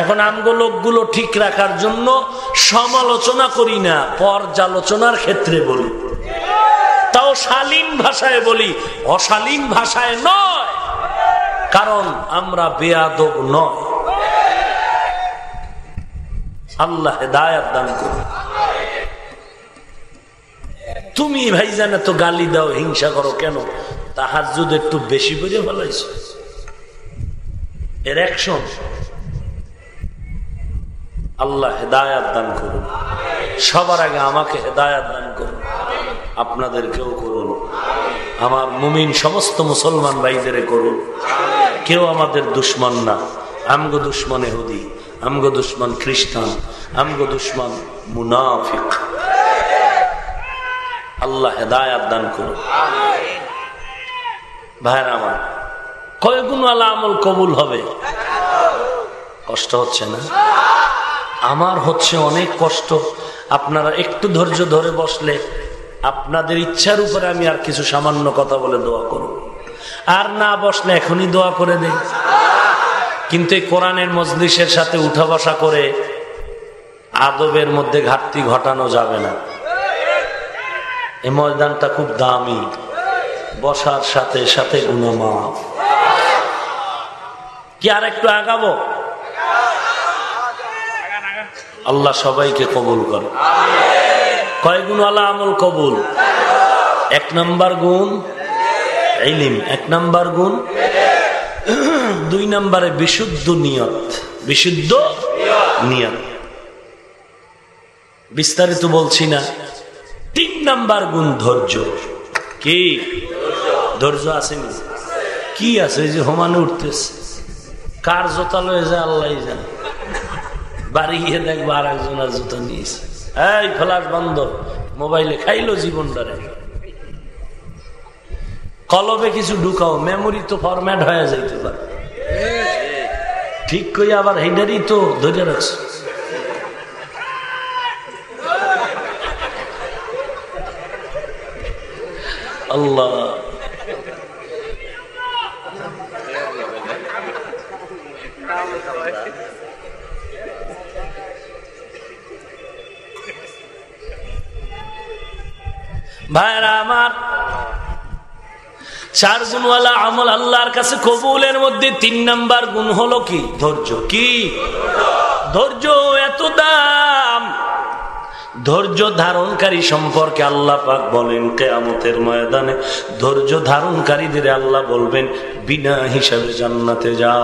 এখন আমগো লোকগুলো ঠিক রাখার জন্য সমালোচনা করি না, পর্যালোচনার ক্ষেত্রে বলি। তাও শালীন ভাষায় বলি, অশালীন ভাষায় নয়, কারণ আমরা বেয়াদব নয়। আল্লাহ দায়াত দান করুন। তুমি ভাই জানে তো গালি দাও, হিংসা করো কেন? তাহার যদি একটু বেশি করে ফেলাইছ। এর অ্যাকশন আল্লাহ হেদায়াত দান করুন। সবার আগে আমাকে হেদায়াত দান করুন। আপনাদেরকেও করুন। আমার মুমিন সমস্ত মুসলমান ভাইদের করুন। কেউ আমাদের দুশ্মন না। আমগো দুশ্মন এহুদি আমগো দুশ্মন খ্রিস্টান, আমগো দুশ্মন মুনাফিক। আল্লাহ হেদায়াত দান করুন। ভাইরা আমার কয় গুণ আমল কবুল হবে? কষ্ট হচ্ছে না? আমার হচ্ছে অনেক কষ্ট। আপনারা একটু ধৈর্য ধরে বসলে আপনাদের ইচ্ছার উপরে আমি আর কিছু সামান্য কথা বলে দোয়া করব। আর না বসলে এখনই দোয়া করে দেই। কিন্তু এই কোরআনের মজলিসের সাথে উঠা বসা করে আদবের মধ্যে ঘাটতি ঘটানো যাবে না। এই ময়দানটা খুব দামি। বসার সাথে সাথে গুণমাপ কি আর একটু আগাবো? আল্লাহ সবাইকে কবুল করে কয় গুণ আল্লাহ আমল কবুল? এক নম্বর গুণ ইলিম, এক নম্বর গুণ দুই নম্বরে বিশুদ্ধ নিয়ত বিশুদ্ধ নিয়ত। বিস্তারিত বলছি না। তিন নাম্বার গুণ ধৈর্য। কি? ধৈর্য আসেনি কি আছে? যে হোমানে উঠতেছে। কার জোতা লয়ে যায় আল্লাহ জানে। বাড়ি গিয়ে দেখব আর একজনের জুতা নিয়েছে। এই ফ্লাশ বন্ধ মোবাইলে খাইলো জীবনটারে। কলবে কিছু ঢুকাও মেমোরি তো ফরম্যাট হয়ে যাইতে পারে। ঠিক কই আবার হেডারই তো ধরে রাখছে। আল্লাহ। ভাইরা আমার, চার গুণওয়ালা আমল আল্লাহর কাছে কবুলের মধ্যে তিন নাম্বার গুণ হলো কি? ধৈর্য। কি? ধৈর্য এত দাম। ধৈর্য ধারণকারী সম্পর্কে আল্লাহ পাক বলেন, কেয়ামতের ময়দানে ধৈর্য ধারণকারীদের আল্লাহ বলবেন, বিনা হিসাবে জান্নাতে যা।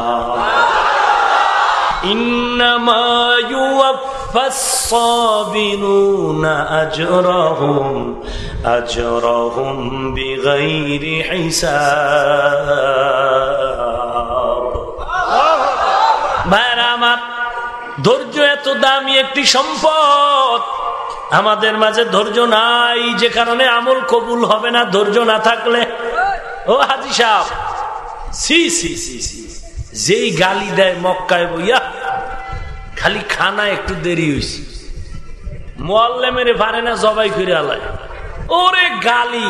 إنما يوفى الصابرون أجرهم أجرهم بغير حساب ভাইরা আমার ধৈর্য এত দামি একটি সম্পদ আমাদের মাঝে ধৈর্য নাই যে কারণে আমল কবুল হবে না ধৈর্য না থাকলে ও হাজি সাহ সি সি সি সি যেই গালি দেয় মক্কায় বইয়া খালি খানা একটু দেরি হয়েছে মোয়াল্লে মেরে পারে না জবাই করে আলায় ওরে গালি,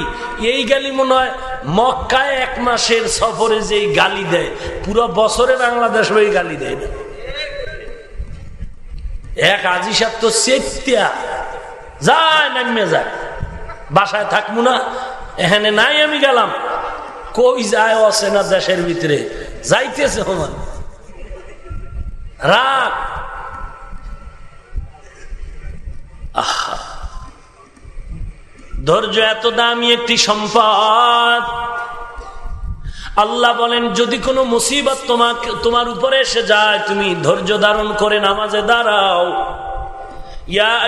এই গালি মনে হয় মক্কায় এক মাসের সফরে যে গালি দেয়, পুরো বছরে বাংলাদেশ ওই গালি দেয় না। এক আজি সাপ তো সেতিয়া যায়, নামে যায়। বাসায় থাকব না, এখানে নাই আমি গেলাম। কই যায় আছে না দেশের ভিতরে? যাইতেছে হমান রাগ। ধৈর্য এত দামি একটি সম্পদ। আল্লাহ বলেন, যদি কোনো মুসিবত তোমাকে, তোমার উপরে এসে যায়, তুমি ধৈর্য ধারণ করে নামাজে দাঁড়াও। ইয়া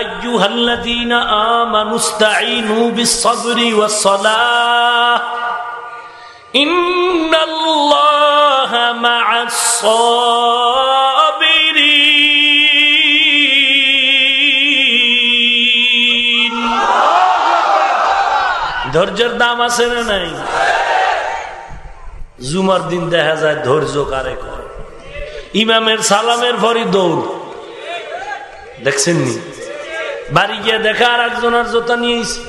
ইন্নাল্লাহা ধৈর্যের দাম আছে না নাই? জুমার দিন দেখা যায় ধৈর্য কারে করে ইমামের সালামের পরই দৌড়। দেখছেন নি বাড়ি গিয়ে দেখা আর একজনের জোতা নিয়েছি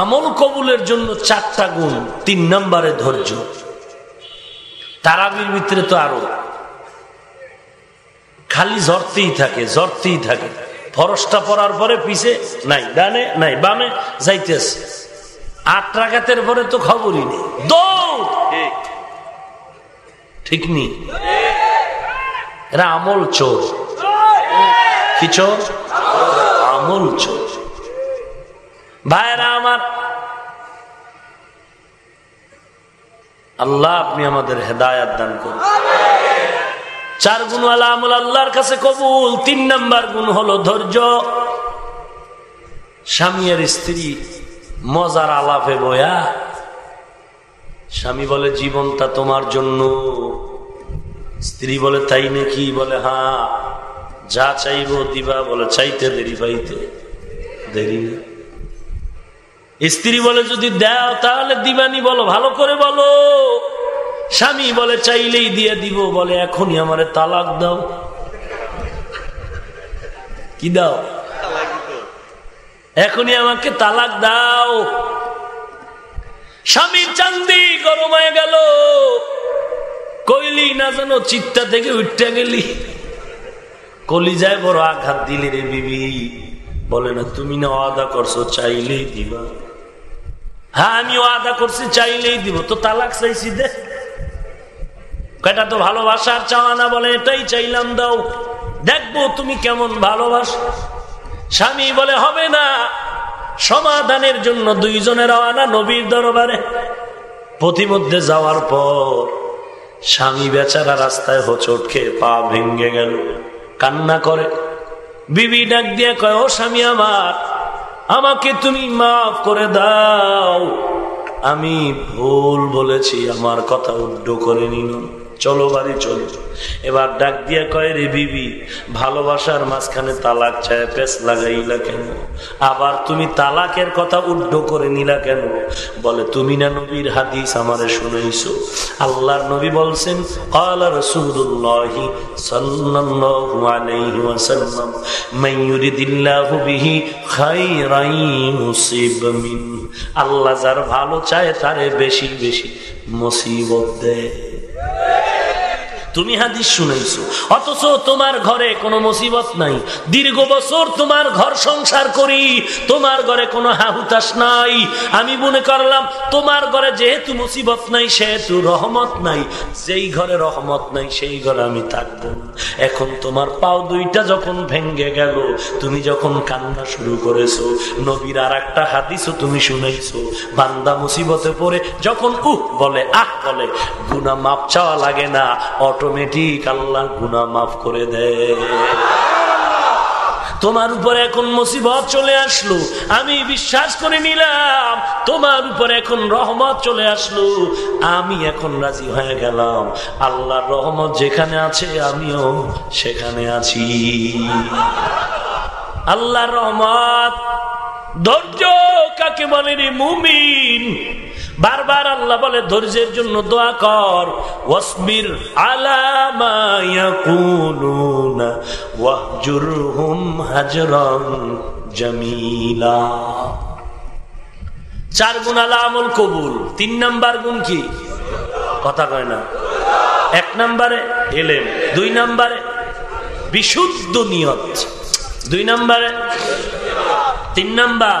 আমল কবুলের জন্য চারটা গুণ, তিন নম্বরে ধৈর্য। তারাবির ভিতরে তো আরও। খালি ঝরতেই থাকে জরতেই থাকে। ফরসটা পরার পরে পিছে নাই ডানে নাই বামে যাইতেছে। আট রাগাতের পরে তো খবরই নেই। দৌড়! ঠিক। নেই এরা আমল চোর। কি চোর? আমল চোর। ভাইরা আমার আল্লাহ আপনি আমাদের হেদায়াত দান করুন। চার গুণ আমল আল্লাহর কাছে কবুল, তিন নাম্বার গুণ হলো ধৈর্য। স্বামী আর স্ত্রী মজার আলাপে বয়া, স্বামী বলে, জীবনটা তোমার জন্য। স্ত্রী বলে, তাই নাকি? বলে হ্যাঁ যা চাইব দিবা। বলে, চাইতে দেরি পাইতে দেরি না। স্ত্রী বলে, যদি দাও তাহলে দিবানি বলো, ভালো করে বলো। স্বামী বলে, চাইলেই দিয়ে দিব। বলে, এখনই আমারে তালাক দাও। কি দাও? এখনই আমাকে তালাক দাও। স্বামীর চান্দি গরম হয়ে গেল। কইলি না যেন চিত্তা থেকে উঠতে গেলি। কলিজায় বড় আঘাত দিলি রে বিবি। বলে, না, তুমি না আদা করছ, চাইলেই দিবা। হ্যাঁ আমি আদা করছি, চাইলেই দিব। তো তালাক চাইছি দে। এটা তো ভালোবাসার চাওয়া না বলে এটাই চাইলাম, দাও। দেখব তুমি কেমন ভালোবাস। স্বামী বলে, হবে না। সমাধানের জন্য দুইজনের রওয়ানা নবীর দরবারে। প্রতিমধ্যে যাওয়ার পর স্বামী বেচারা রাস্তায় হোচট খেয়ে পা ভেঙ্গে গেল, কান্না করে। বিবি ডাক দিয়ে কয়, ও স্বামী আমার, আমাকে তুমি মাফ করে দাও। আমি ভুল বলেছি, আমার কথা উড্ড করে নিন। চলো বাড়ি চলো। এবার ডাক দিয়া কয় রে বিবি, ভালোবাসার মাঝখানে তালাক চায় পেস লাগাইলা কেন? আবার তুমি তালাকের কথা উড্ড করে নিলা কেন? বলে, তুমি না নবীর হাদিস আমারে শুনেছ আল্লাহর নবী বলছেন আল্লাহ রসুল্লাহি সাল্লাল্লাহু আলাইহি ওয়াসাল্লাম, মান ইউরিদিল্লাহু বিহি খায়রান মুসিব মিন। আল্লাহ যার ভালো চায়, তারে বেশি বেশি মুসিবত দেয়। তুমি হাদিস শুনেছো অথচ তোমার ঘরে কোনো মুসিবত নাই। দীর্ঘ বছর তোমার ঘর সংসার করি, তোমার ঘরে কোনো হাহুতাস নাই। আমি মনে করলাম, তোমার ঘরে যেহেতু মুসিবত নাই, সেহেতু রহমত নাই। যেই ঘরে রহমত নাই, সেই ঘরে আমি থাকব এখন তোমার পাও দুইটা যখন ভেঙ্গে গেল, তুমি যখন কান্না শুরু করেছ, নবীর আর একটা হাদিসও তুমি শুনেছো বান্দা মুসিবতে পড়ে, যখন উহ বলে, আহ বলে গুনা মাপ চাওয়া লাগে না অটোমেটিক আল্লাহ গুনা মাফ করে দেয় তোমার উপরে এখন মুসিবত চলে আসলো। আমি বিশ্বাস করে নিলাম, তোমার উপর এখন রহমত চলে আসলো। আমি এখন রাজি হয়ে গেলাম। আল্লাহর রহমত যেখানে আছে, আমিও সেখানে আছি। আল্লাহর রহমত ধৈর্য কাকে বলে রে মুমিন? বারবার আল্লাহ বলে, ধৈর্যের জন্য দোয়া কর। ওয়াসবির আলামা ইয়াকুলুনা, ওয়াহজুরহুম হাজরান জামিলা। চার গুণ আলা আমল কবুল, তিন নাম্বার গুণ কি? কথা কয় না। এক নাম্বারে এলেম, দুই নাম্বারে বিশুদ্ধ নিয়ত, দুই নাম্বারে তিন নাম্বার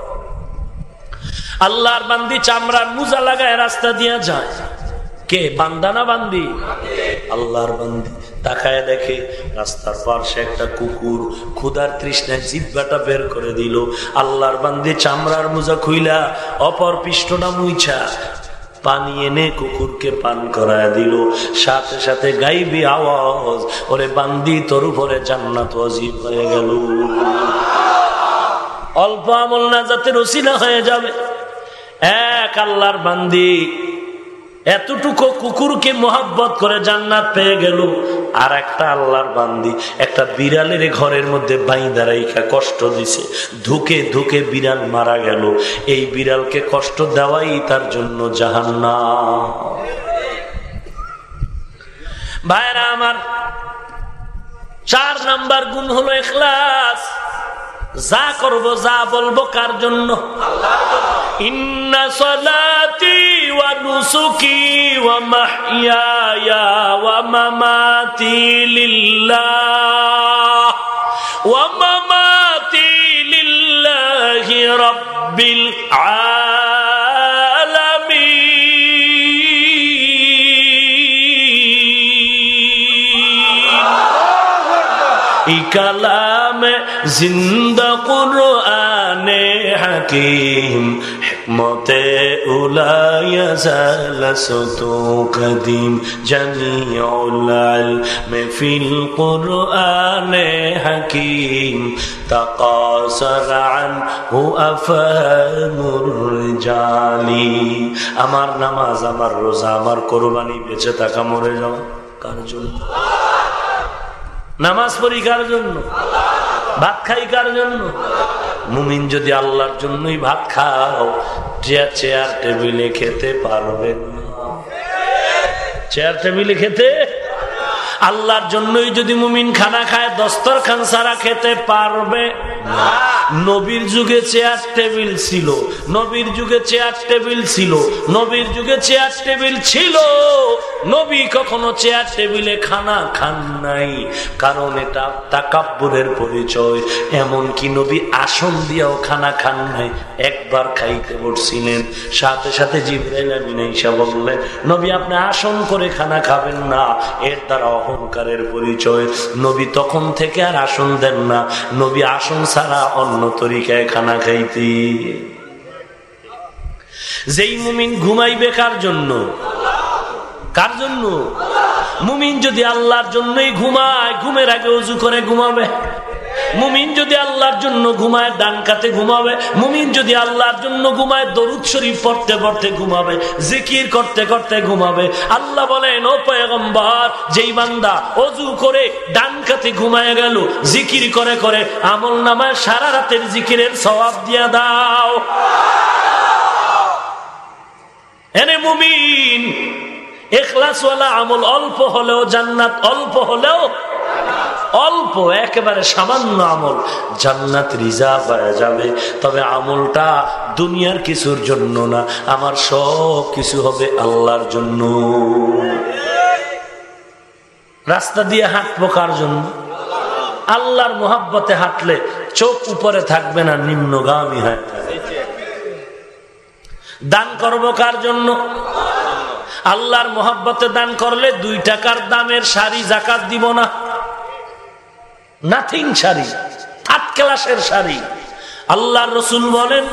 আল্লাহর বান্দি চামড়ার মুজা লাগায় রাস্তা দিয়া যায়। কে বান্দানা বান্দি? আল্লাহর বান্দি। তাকায় দেখে রাস্তার পার্শ্বে একটা কুকুর ক্ষুদার তৃষ্ণায় জিব্বাটা বের করে দিল। আল্লাহর বান্দি চামড়ার মুজা খুইলা অপর পৃষ্ঠটা মুইছা। পানি এনে কুকুরকে পান করায় দিল। সাথে সাথে গাইবি আওয়াজ, ওরে বান্দি, তোর উপরে জান্নাত অজিব হয়ে গেল। অল্প আমল না যাতে রসিনা হয়ে যাবে। এক আল্লাহর বান্দি। এতটুকু কুকুরকে মোহাব্বত করে জান্নাত পেয়ে গেল। আর একটা আল্লাহর বান্দি, একটা বিড়ালের ঘরের মধ্যে বাইন্দা রাইখা কষ্ট দিছে। ধুকে ধুকে বিড়াল মারা গেল। এই বিড়ালকে কষ্ট দেওয়াই তার জন্য জাহান্না ভাইরা আমার চার নাম্বার গুণ হলো এখলাস। যা করব যা বলব কার জন্য? ইন্না সলাতি ওয়া নুসুকি ওয়া মাহইয়ায়া ওয়া মামাতি লিল্লাহ। ওয়া মামাতি লিল্লাহি রাব্বিল আলামিন। কালাম জিন্দা কুরআনে হাকিম মতে উলায়া জালাসতু কদিম জামিউল ইলম ফিল কুরআনে হাকিম তাকাসার আনহু আফহামুর রিজালি। আমার নামাজ, আমার রোজা, আমার কোরবানি, বেঁচে থাকা, মরে যাও কার জন্য? নামাজ পড়ি কার জন্য? ভাত খাই কার জন্য? মুমিন যদি আল্লাহর জন্যই ভাত খাও, চেয়ার টেবিলে খেতে পারবে চেয়ার, টেবিলে খেতে আল্লাহর জন্যই যদি মুমিন খানা খায় দস্তর খান সারা খেতে পারবে নবীর যুগে চেয়ার টেবিল ছিল, নবীর যুগে চেয়ার টেবিল ছিল, নবীর যুগে চেয়ার টেবিল ছিল। নবী কখনো চেয়ার টেবিলে খানা খান নাই, কারণ এটা তাকাব্বুরের পরিচয়। এমন কি নবী আসন দিয়েও খানা খান নাই, একবার খাইতে বসছিলেন। সাথে সাথে জিব্রাইল আমিন বললেন, নবী, আপনি আসন করে খানা খাবেন না, এর দ্বারা অহংকারের পরিচয়। নবী তখন থেকে আর আসন দেন না। নবী আসন ছাড়া অন্য তরিকায় খানা খাইতে। যেই মুমিন ঘুমাইবে কার জন্য? কার জন্য? মুমিন যদি আল্লাহর জন্যই ঘুমায়, ঘুমের আগে উজু করে ঘুমাবে। মুমিন যদি আল্লাহর জন্য ঘুমায়, ডান কাতে ঘুমাবে। মুমিন যদি আল্লাহর জন্য ঘুমায়, দরুদ শরীফ পড়তে পড়তে ঘুমাবে, জিকির করতে করতে ঘুমাবে। আল্লাহ বলেন, ও পয়গম্বর, যেই বান্দা অজু করে ডান কাতে ঘুমায় গেল, জিকির করে করে আমল নামায় সারা রাতের জিকিরের সবাব দিয়া দাও। এনে মুমিন, এখলাসওয়ালা আমল অল্প হলেও জান্নাত, অল্প হলেও অল্প, একেবারে সামান্য আমল। জান্নাত রিজার্ভ হয়ে যাবে, তবে আমলটা দুনিয়ার কিছুর জন্য না, আমার সব কিছু হবে আল্লাহর জন্য। রাস্তা দিয়ে হাঁটবো কার জন্য। আল্লাহর মোহাব্বতে হাঁটলে চোখ উপরে থাকবে না, নিম্নগামী হয় দান করব কার জন্য? আল্লাহর মোহাব্বতে দান করলে দুই টাকার দামের শাড়ি জাকাত দিব না। নাথিং শাড়ি। থার্ড ক্লাসের শাড়ি। আল্লাহ রসুল বলেন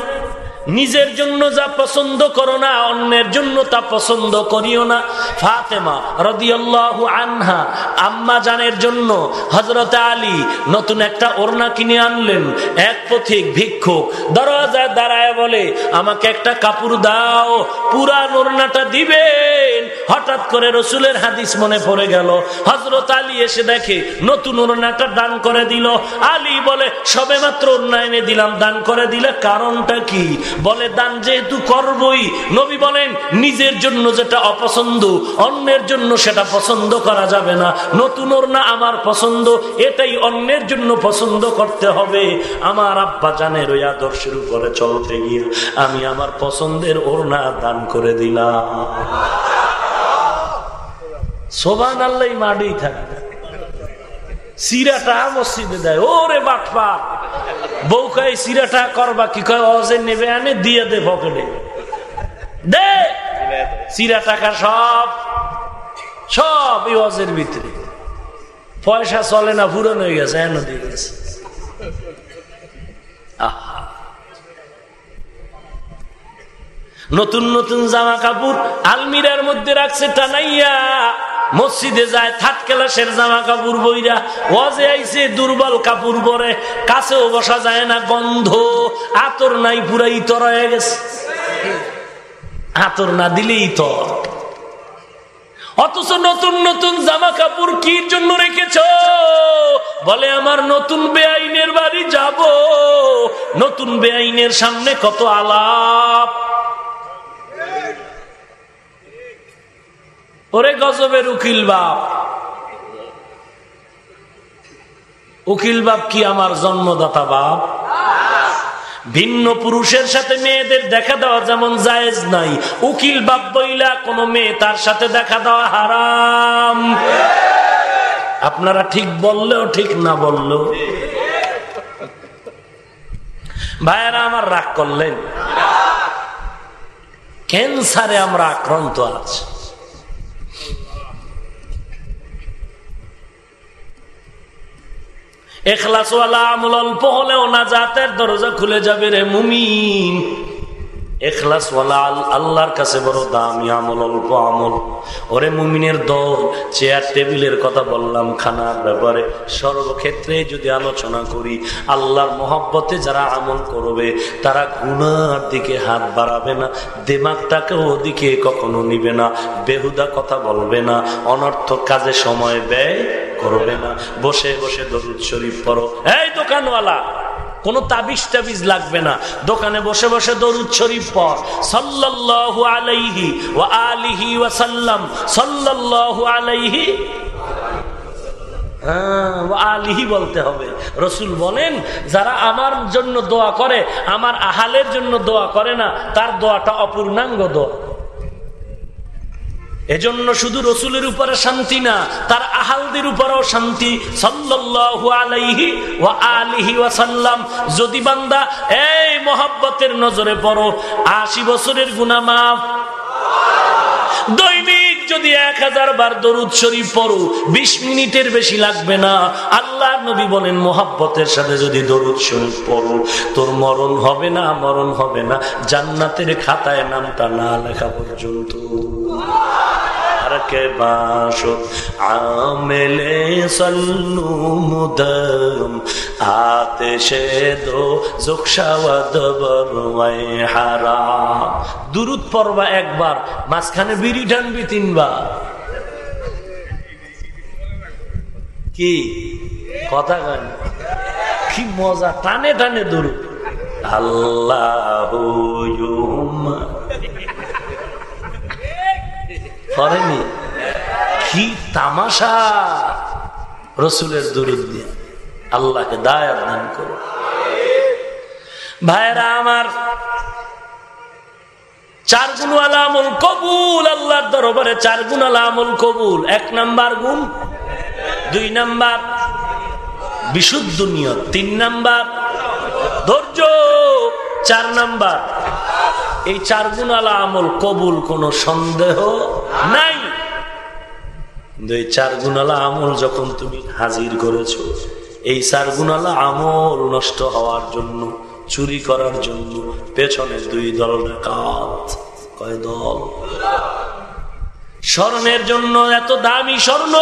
নিজের জন্য যা পছন্দ করো না, অন্যের জন্য তা পছন্দ করিও না। ফাতেমা রদিয়াল্লাহু আনহা আম্মা জানের জন্য হজরত আলী নতুন একটা ওড়না কিনে আনলেন। এক পথিক ভিক্ষুক দরজায় দাঁড়ায় বলে, আমাকে একটা কাপড় দাও, পুরান ওড়নাটা দিবেন। হঠাৎ করে রসুলের হাদিস মনে পড়ে গেল। হজরত আলী এসে দেখে নতুন ওড়নাটা দান করে দিল। আলী বলে সবে মাত্র ওড়না এনে দিলাম, দান করে দিলে কারণটা কি? বলে, দান যেহেতু করবই। নবী বলেন, নিজের জন্য যেটা অপছন্দ, অন্যের জন্য সেটা পছন্দ করা যাবে না। নতুন ওড়না আমার পছন্দ, এটাই অন্যের জন্য পছন্দ করতে হবে। আমার আব্বা জানের ওই আদর্শের উপরে চলতে গিয়ে আমি আমার পছন্দের ওড়না দান করে দিলাম। সোবান আল্লাহ মাডেই থাকবে সিরাটা মসজিদে দেয়, ওরে বাটপা বউ কয়, সিরাটা করবা কি কয়? অজে নেবে আনে, দিয়ে দে পকেটে। দে। সিরা টাকা সব সব এই অজের ভিতরে। পয়সা চলে না পুরনো হয়ে গেছে, এন দিয়ে গেছে। নতুন নতুন জামা কাপড় আলমিরার মধ্যে রাখছে, টানাইয়া। মসজিদে যায় থার্ড জামা কাপড় বইরা, ওয়াজে আইছে, দুর্বল কাপড় পরে, কাছেও বসা যায় না, গন্ধ, আতর নাই পুরা ইতর হয়ে গেছে। আতর না দিলেই ইতর অথচ নতুন নতুন জামা কাপড় কি জন্য রেখেছ? বলে, আমার নতুন বেআইনের বাড়ি যাব। নতুন বেআইনের সামনে কত আলাপ। ওরে গজবের উকিল বাপ। উকিল বাপ কি আমার জন্মদাতা বাপ? ভিন্ন পুরুষের সাথে মেয়েদের দেখা দেওয়া যেমন জায়েজ নাই। উকিল বাপ বইলা কোন মেয়ে তার সাথে দেখা দেওয়া হারাম। আপনারা ঠিক বললেও ঠিক না বললেও। ভাইয়েরা, আমার রাগ করলেন। ক্যান্সারে আমরা আক্রান্ত আছি। এখলাসওয়ালা আমল অল্প হলেও না জাতের দরজা খুলে যাবে রে মুমিন। এখলাসওয়ালা আল্লাহর কাছে বড় দামি আমল, অল্প আমল। ওরে মুমিনের দল, চেয়ার, টেবিলের কথা বললাম, খানার ব্যাপারে। সর্বক্ষেত্রে যদি আলোচনা করি, আল্লাহর মহব্বতে যারা আমল করবে, তারা গুনার দিকে হাত বাড়াবে না দেমাগটাকে ওদিকে কখনো নিবে না, বেহুদা কথা বলবে না, অনর্থক কাজে সময় ব্যয় করবে না। বসে বসে দরুদ শরীফ পড়ো। এই দোকানওয়ালা! কোনো তাবিজ টাবিজ লাগবে না। দোকানে বসে বসে দরুদ শরীফ পর সাল্লাল্লাহু আলাইহি ওয়া আলিহি ওয়া সাল্লাম সাল্লাল্লাহু আলাইহি হ্যাঁ, আলিহি বলতে হবে। রসুল বলেন যারা আমার জন্য দোয়া করে আমার আহালের জন্য দোয়া করে না তার দোয়াটা অপূর্ণাঙ্গ দোয়া। এজন্য শুধু রসুলের উপরে শান্তি না, তার আহালদের উপরেও শান্তি। আলিহি ওয়াসাল্লাম যদি বান্দা এই মহাব্বতের নজরে পড়ো, আশি বছরের গুনাহ দৈনিক যদি এক হাজার বার দরুদ শরীফ পড়ো, বিশ মিনিটের বেশি লাগবে না। আল্লাহ নবী বলেন, মোহাব্বতের সাথে যদি দরুদ শরীফ পড়ো, তোর মরণ হবে না, মরণ হবে না। জান্নাতের খাতায় নামটা না লেখা পর্যন্ত। در کے باشد عامل দুরুদ একবার, মাঝখানে বিড়ি টানবি তিনবার। কি? কথা গান কি মজা, টানে টানে দুরুদ। আল্লাহ করেনি কি তামাশা? রসুলের দরুদ দিয়ে। আল্লাহকে দায় দান করো। ভাইরা আমার চার গুণ আমল কবুল, আল্লাহর দরবারে চার গুণ আমল কবুল। এক নাম্বার গুণ, দুই নাম্বার বিশুদ্ধ নিয়ত। তিন নাম্বার ধৈর্য। চার নাম্বার এই চার গুণালা আমল কবুল কোন সন্দেহ নাই। এই চার গুণালা আমল যখন তুমি হাজির করেছ, এই চার গুণালা আমল নষ্ট হওয়ার জন্য, চুরি করার জন্য পেছনে দুই দল ডাকাত। কয় দল? স্বর্ণের জন্য এত দামি স্বর্ণ।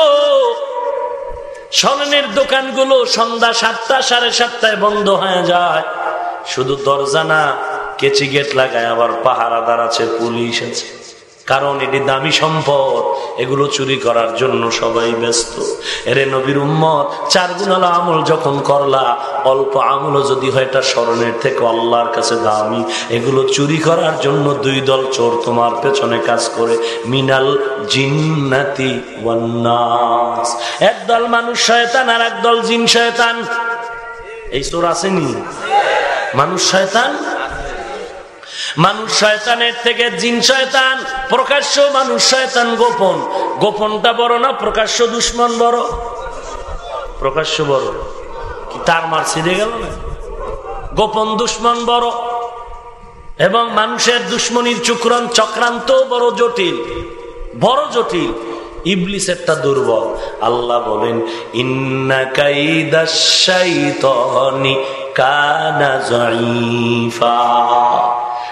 স্বর্ণের দোকানগুলো সন্ধ্যা সাতটা, সাড়ে সাতটায় বন্ধ হয়ে যায়। শুধু দরজা না কেচি গেট লাগায়, আবার পাহারাদার আছে, পুলিশ আছে। কারণ এটি দামি সম্পদ, এগুলো চুরি করার জন্য সবাই ব্যস্ত। এরে নবীর উম্মত, চার গুণাল আমল যখন করলা, অল্প আমল যদি হয় এটা স্মরণের থেকে আল্লাহর কাছে দামি। এগুলো চুরি করার জন্য দুই দল চোর তোমার পেছনে কাজ করে, মিনাল জিন্নাতি ওয়ান্নাস। একদল মানুষ শয়তান আর একদল জিন শয়তান। এই চোর আসেনি? মানুষ শয়তান? মানুষ শয়তানের থেকে জিন শয়তান, প্রকাশ্য মানুষ শয়তান গোপন। গোপনটা বড় না, প্রকাশ্য দুশ্মন বড়? প্রকাশ্য বড়। তার মার ছিঁড়ে গেল না? গোপন দুশ্মন বড়। এবং মানুষের দুশ্মনির চুক্রন চক্রান্ত বড় জটিল। বড় জটিল। ইবলিসেরটা দুর্বল। আল্লাহ বলেন, ইন্না কাইদাশাইতনি কানা জয়ীফা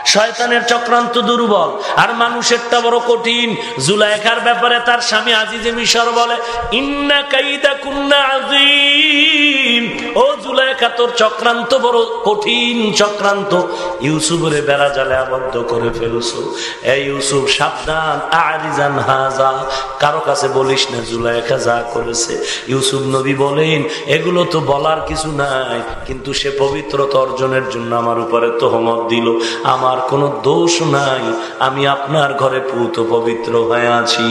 শয়তানের চক্রান্ত দুর্বল। আর মানুষেরটা বড় কঠিন। জুলাইখার ব্যাপারে তার স্বামী আজিজে মিশর বলে, ইন্না কাইদা কুন্না আজিম ও জুলাইখা, তোর চক্রান্ত বড় কঠিন চক্রান্ত। ইউসুফরে বেড়া জালে আবদ্ধ করে ফেলছো। এই ইউসুফ, সাবধান, আরিজান হাজা। কারও কাছে বলিস না, জুলাইখা যা করেছে। ইউসুফ নবী বলেন, এগুলো তো বলার কিছু নাই। কিন্তু সে পবিত্রতা অর্জনের জন্য আমার উপরে তোহমত দিল। আমার কোনো দোষ নাই, আমি আপনার ঘরে পুত পবিত্র হয়ে আছি।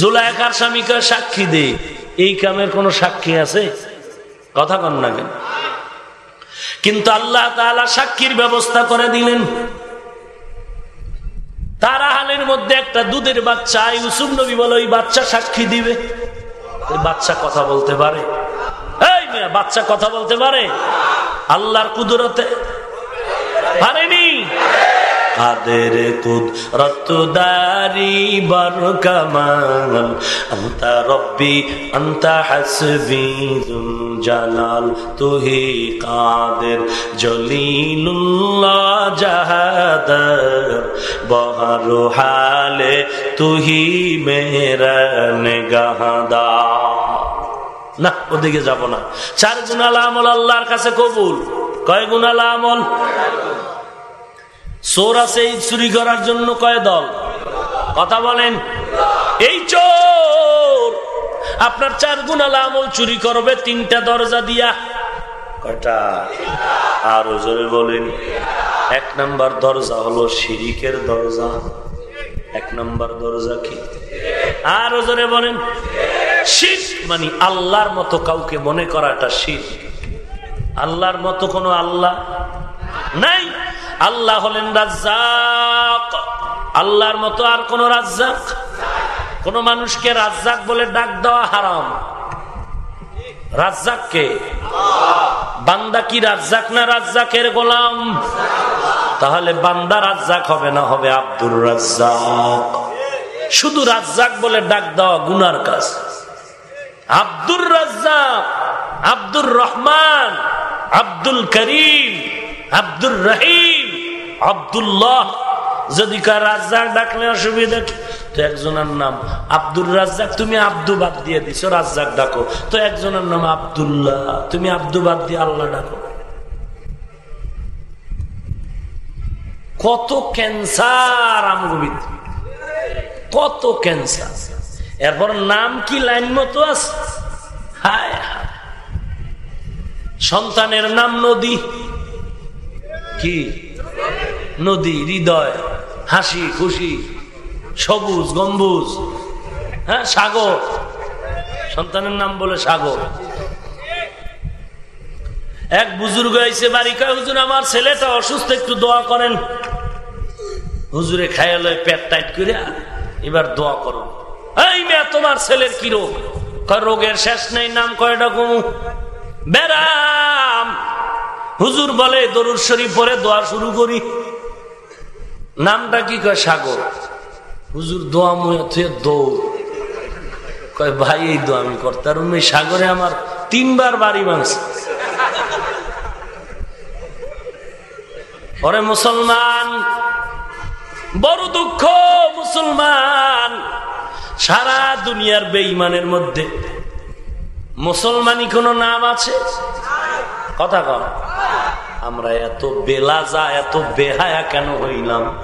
জুলাইকার স্বামীকে সাক্ষী দে, এই কামের কোন সাক্ষী আছে? কথা কন না কেন? কিন্তু আল্লাহ তালা সাক্ষীর ব্যবস্থা করে দিলেন। তার আহালের মধ্যে একটা দুধের বাচ্চা, ইউসুফ নবী বলে ওই বাচ্চা সাক্ষী দিবে। বাচ্চা কথা বলতে পারে? এই বাচ্চা কথা বলতে পারে? আল্লাহর কুদরতে পারেনি কাদের কুদরতদারি বর কামাল আন্তা রব্বি, আন্তা হাসবি জালাল তুহি কাদের, জলিলুল্লাহ জাহাদার। বহারো হালে তুহি মেরা নেগাহাদা। না, ওদিকে যাব না। চার গুণাল আমল আল্লাহর কাছে কবুল। কয় গুণাল আমল চোর আছে এই চুরি করার জন্য কয় দল? কথা বলেন। এই চোর আপনার চার গুণাল আমল চুরি করবে, তিনটা দরজা দিয়া। কয়টা? আরও জোরে বলেন। এক নাম্বার দরজা হলো শিরিকের দরজা। এক নাম্বার দরজা কি? আরও জোরে বলেন। শীত মানে আল্লাহর মতো কাউকে মনে করাটা শীত আল্লাহর মতো কোন আল্লাহ নাই? আল্লাহ হলেন রাজ্জাক। আল্লাহর মতো আর কোন রাজ্জাক? কোন মানুষকে রাজ্জাক বলে ডাক দেওয়া হারাম। রাজ্জাক কে? বান্দা কি রাজ্জাক না রাজ্জাকের গোলাম? তাহলে বান্দা রাজ্জাক হবে না হবে আব্দুর রাজ্জাক। শুধু রাজ্জাক বলে ডাক দেওয়া গুনার কাজ। আব্দুর রাজ্জাক, আব্দুর রহমান। আব্দুল করিম, আব্দুর রহিম, আব্দুল্লাহ। যদি কার রাজ্জাক ডাকলে অসুবিধা কি? তো একজনের নাম আব্দুর রাজ্জাক, তুমি আব্দু বাদ দিয়ে দিছো, রাজ্জাক ডাকো। তো একজনের নাম আবদুল্লাহ, তুমি আব্দু বাদ দিয়ে আল্লাহ ডাকো। কত ক্যান্সার আমগবিদ কত ক্যান্সার। এরপর নাম কি লাইন মতো আছে? হায় হায়। সন্তানের নাম নদী। কি? নদী, হৃদয়, হাসি, খুশি, সবুজ, গম্বুজ। হ্যাঁ সাগর। সন্তানের নাম বলে সাগর। এক বুজুর্গ আইসে বাড়ি, কয়, হুজুর, আমার ছেলেটা অসুস্থ, একটু দোয়া করেন। হুজুরে খায়ালে পেট টাইট করে, এবার দোয়া করো। এই মেয়া, তোমার ছেলের কি রোগ? রোগের শেষ নেই, নাম কয়টা কমু? বেরাম। হুজুর বলে দরুর শরীফ পরে দোয়া শুরু করি। নামটা কি কয়? সাগর। হুজুর দোয়া মুয়ে দৌড়। কয়, ভাই, এই দোয়া আমি করতাম এই সাগরে আমার তিনবার বাড়ি মাংস পরে মুসলমান, বড় দুঃখ মুসলমান, সারা দুনিয়ার বেইমানের মধ্যে। মুসলমানই কোন নাম আছে? কথা কম আমরা এত বেলাজা, এত বেহায়া কেন হইলাম?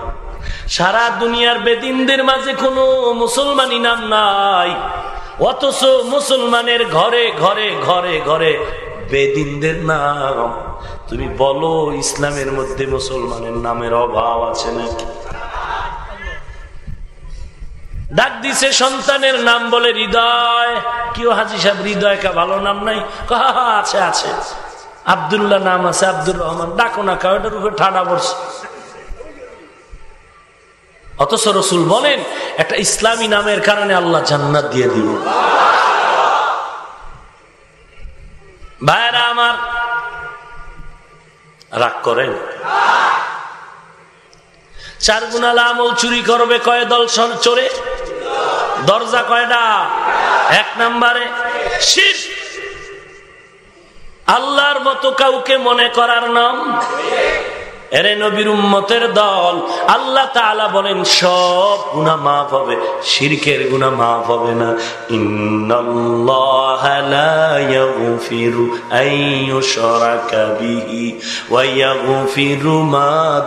সারা দুনিয়ার বেদিনদের মাঝে কোনো মুসলমানি নাম নাই। অথচ মুসলমানের ঘরে ঘরে ঘরে ঘরে বেদিনদের নাম। তুমি বলো, ইসলামের মধ্যে মুসলমানের নামের অভাব আছে নাকি? ডাক দিছে সন্তানের নাম বলে হৃদয়। কেউ হাজি সাহেব, হৃদয় কা ভালো নাম নাই? আছে আছে। আবদুল্লাহ নাম আছে, আব্দুর রহমান। ডাকো না কাউ এটার উপরে ঠাডা পড়ছে। অথচ রসুল বলেন, একটা ইসলামী নামের কারণে আল্লাহ জান্নাত দিয়ে দিব। ভাইরা আমার, রাগ করেন? চার গুণালা আমল চুরি করবে কয় দল চোরে? দরজা কয়টা এক নম্বরে শীত আল্লাহর মতো কাউকে মনে করার নাম? এরে নবীর উম্মতের দল। আল্লাহ তাআলা বলেন, সব গুনাহ মাফ হবে, শিরকের গুনাহ মাফ হবে না। ইন্নাল্লাহ লা মা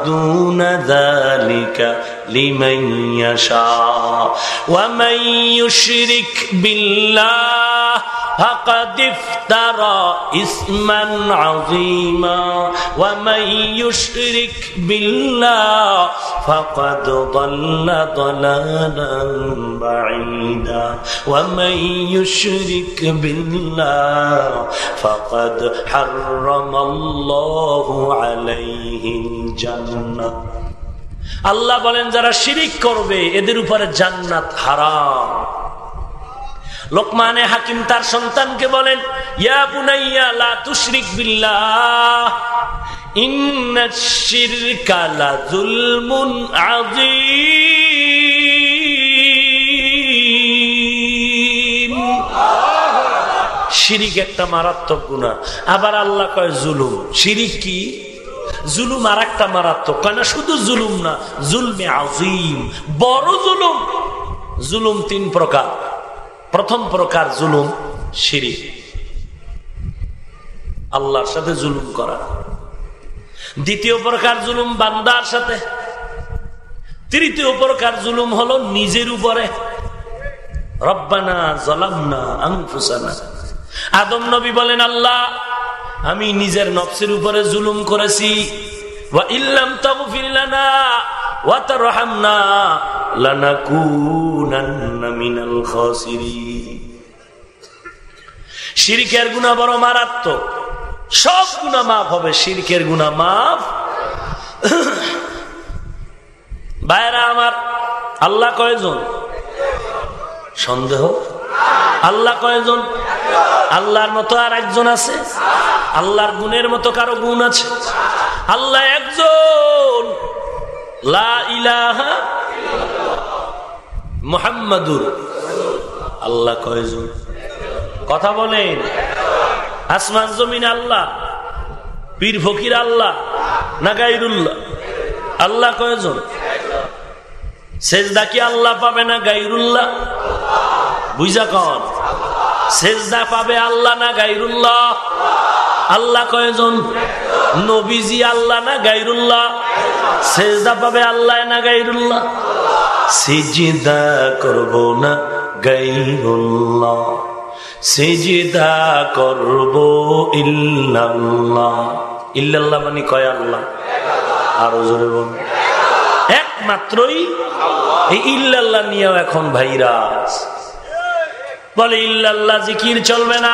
لمن يشاء. ومن يشرك بالله فقد افترى إثما عظيما. ومن يشرك بالله فقد ضل ضلالا بعيدا. ومن يشرك بالله فقد حرم الله عليه الجنة. আল্লাহ বলেন, যারা শিরিক করবে, এদের উপরে জান্নাত হারাম। লোকমানে হাকিম তার সন্তানকে বলেন, ইয়া বুনাইয়া, লা তুশরিক বিল্লাহ, ইন্না শিরকা লা যুলমুন আযীম। শিরিক একটা মারাত্মক গুনাহ। আবার আল্লাহ কয়, জুলুম। শিরিক কি? জুলুম আর একটা মারাত্মক কেন শুধু জুলুম না, জুলমে আজিম বড় জুলুম। জুলুম তিন প্রকার। প্রথম প্রকার জুলুম সিঁড়ি আল্লাহর সাথে জুলুম করা। দ্বিতীয় প্রকার জুলুম বান্দার সাথে। তৃতীয় প্রকার জুলুম হলো নিজের উপরে। রব্বানা জলামনা আংফুসানা আদম নবী বলেন, আল্লাহ আমি নিজের নফসের উপরে জুলুম করেছি। শিরকের গুনাহ বড় মারাত্মক। সব গুনাহ মাফ হবে, শিরকের গুনাহ মাফ। ভাইরা আমার, আল্লাহ কয়জন? সন্দেহ? আল্লাহ কয়জন? আল্লাহর মতো আর একজন আছে? আল্লাহর গুণের মতো কারও গুণ আছে? আল্লাহ একজন। মোহাম্মদুর আল্লাহ কয়জন? কথা বলেন। আসমান জমিন আল্লাহ। পীর ফকির আল্লাহ। না গাইরুল্লাহ আল্লাহ কয়জন? সেজদা কি আল্লাহ পাবে না গাইরুল্লাহ বুঝা কন। সেজদা পাবে আল্লাহ না গাইরুল্লাহ আল্লাহ কয়জন? নবীজি আল্লাহ না গাইরুল্লাহ? সেজদা পাবে আল্লাহ না গাইরুল্লাহ? সেজিদা করব না গাইরুল্লাহ। সেজিদা করব ইল্লাল্লাহ। ইল্লাল্লাহ মানে কয় আল্লাহ? আরও জোরে বল। একমাত্রই এই ইল্লাল্লাহ নিয়েও এখন ভাইরাস। বলে ইল্লাল্লাহ জিকির চলবে না।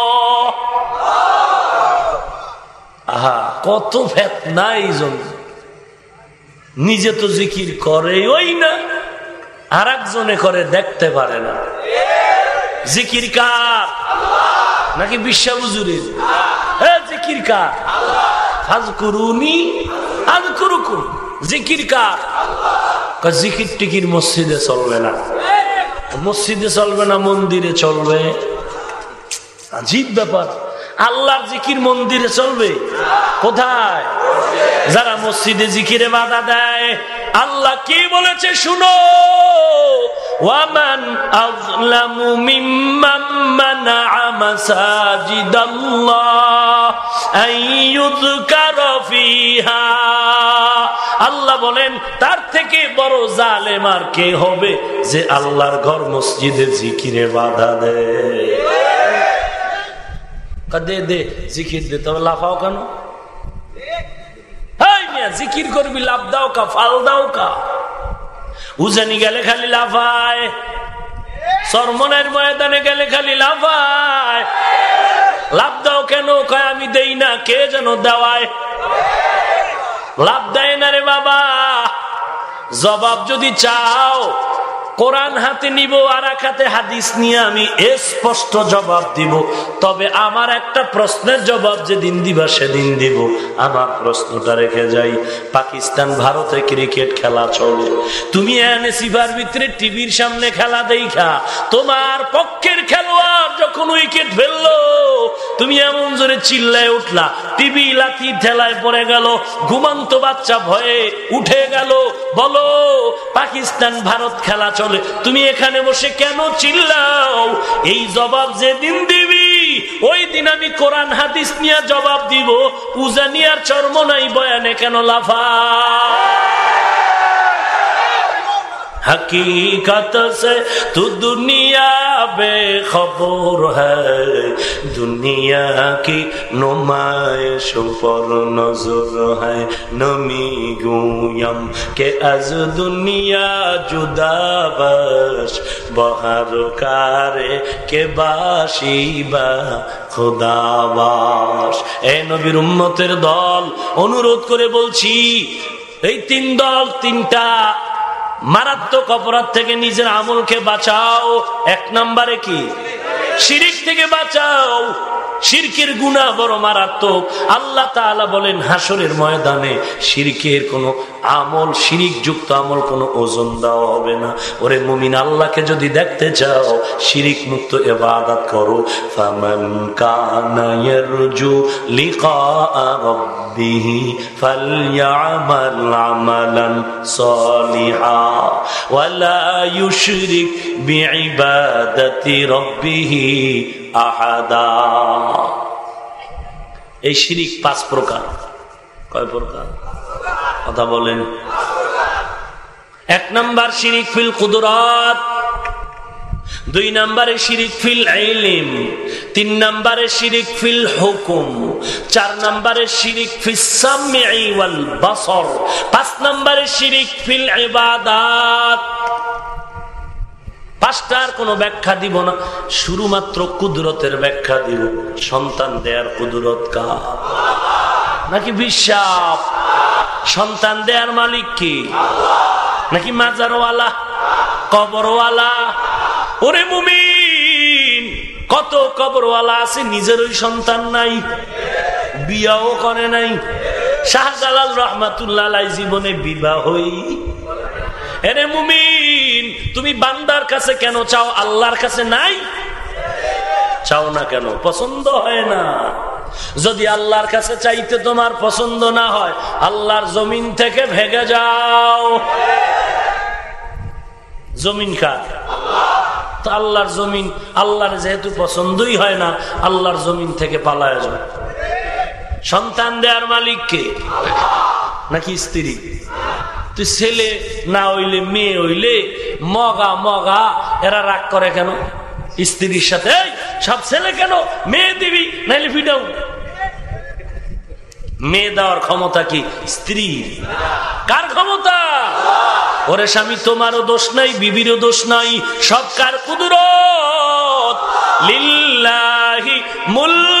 আহা, কত ফেত নাই নিজে তো জিকির করে ওই না আর একজনে করে দেখতে পারে না। জিকির কার? নাকি বিশ্বা বুজুরের জিকির কার? আজ করুনি আজ করুকুম জিকির কার? জিকির টিকির মসজিদে চলবে না। মসজিদে চলবে না, মন্দিরে চলবে। আজীব ব্যাপার। আল্লাহর জিকির মন্দিরে চলবে। কোথায়? যারা মসজিদে জিকিরে বাধা দেয়, আল্লাহ কি বলেছে শুনো? ওয়ামান আল্লাহ বলেন, তার থেকে বড় জালেম আর কে হবে যে আল্লাহর ঘর মসজিদে জিকিরে বাধা দেয়? দে দে দে, তবে লাফাও কেন? করবি দাও কা, ফাল দাও কা। গেলে খালি ময়দানে গেলে খালি দাও কেন? কয়, আমি দেই না, কে যেন দেওয়ায়। লাভ দেয় না রে বাবা। জবাব যদি চাও কোরআন হাতে নিব আর এক হাতে হাদিস নিয়ে আমি স্পষ্ট জবাব দিব। তবে আমার একটা প্রশ্নের জবাব যেদিন দিবা, সেদিন দিব। আমার প্রশ্নটা রেখে যাই। পাকিস্তান, ভারতে ক্রিকেট খেলা চলে। তুমি এনে সিভার ভিতরে টিভির সামনে খেলা দেখা তোমার পক্ষের খেলোয়াড় যখন উইকেট ফেলল, তুমি এমন জোরে চিল্লায় উঠলা। টিভি লাথি ঠেলায় পড়ে গেল। ঘুমান্ত বাচ্চা ভয়ে উঠে গেল। বলো, পাকিস্তান, ভারত খেলা চলে। তুমি এখানে বসে কেন চিল্লাও? এই জবাব যেদিন দিবি ওই দিন আমি কোরআন, হাদিস নিয়ে জবাব দিব। পূজা নিয়ার চর্ম নাই, বয়ানে কেন লাফা হকীকত সে তু দুনিয়া বে খবর হুনিয়া কি নমায় পর নজর হমি গুয়ম কে আজ দুনিয়া জুদাবস বহার কারে কে বাসিবা খুদাবাস এ নবীর উন্নতের দল, অনুরোধ করে বলছি, এই তিন দল, তিনটা মারাত্মক অপরাধ থেকে নিজের আমলকে বাঁচাও। এক নম্বরে কি? শিরিক থেকে বাঁচাও। শিরকের গুণা বড় মারাত্মক। আল্লাহ তাআলা বলেন হাসরের ময়দানে শিরকের কোন আমল শিরিক যুক্ত আমল কোন ওজন দেওয়া হবে না। ওরে মুমিন, আল্লাহকে যদি দেখতে চাও শিরিক মুক্ত এবাদত করো। ফামান কানা ইয়ারজু লিকা রাব্বিহি আহাদা। এই শিরিক পাঁচ প্রকার। কয় প্রকার? কথা বলেন। এক নাম্বার শিরিক ফিল কুদরাত, দুই নম্বরে শিরিক ফিল আইলিম তিন নম্বরে শিরিক ফিল হুকুম, চার নম্বরে শিরিক ফিল ফিসামি ওয়াল বাসর, পাঁচ নম্বরে শিরিক ফিল ইবাদাত। পাঁচটার কোনো ব্যাখ্যা দিব না, শুধুমাত্র কুদরতের ব্যাখ্যা দিব। সন্তান দেয়ার কুদরত কা নাকি বিশ্বাস? সন্তান দেয়ার মালিক কি? নাকি মাজারওয়ালা? কবরওয়ালা? ওরে মুমিন, কত কবরওয়ালা আছে নিজেরই সন্তান নাই, বিয়াও করে নাই। শাহজালাল রহমাতুল্লাহ জীবনে বিবাহই। এরে মুমিন তুমি বান্দার কাছে কেন চাও? আল্লাহর কাছে নাই? চাও না কেন? পছন্দ হয় না। যদি আল্লাহর কাছে চাইতে তোমার পছন্দ না হয়, আল্লাহর জমিন থেকে ভেগে যাও। জমিন কার? তো আল্লাহর জমিন, আল্লাহর যেহেতু পছন্দই হয় না, আল্লাহর জমিন থেকে পালায় যাও। সন্তান দেওয়ার মালিককে নাকি স্ত্রী? ছেলে, না হইলে মেয়ে হইলে, মগা মগা, এরা রাগ করে কেন? স্ত্রীর সাথে সব ছেলে কেন? মেয়ে দিবি, নাইলে ফিটাও। মেয়ে দেওয়ার ক্ষমতা কি? স্ত্রী কার ক্ষমতা? ওরে স্বামী, তোমারও দোষ নাই, বিবিরও দোষ নাই, সব কার কুদরত? লিল্লাহি মুলকুস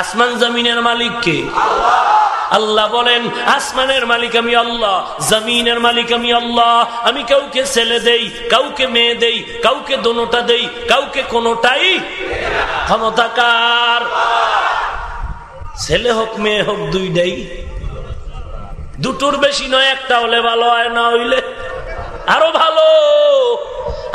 আসমান জমিনের মালিক কে আল্লাহ বলেন, আসমানের মালিক আমি আল্লাহ, জমিনের মালিক আমি আল্লাহ। আমি কাউকে ছেলে দেই, কাউকে মেয়ে দেই, কাউকে দোনোটা দেই, কাউকে কোনোটাই ক্ষমতাকার ছেলে হোক, মেয়ে হোক, দুইটাই। দুটোর বেশি নয়, একটা হলে ভালো হয়, না হইলে আরও ভালো।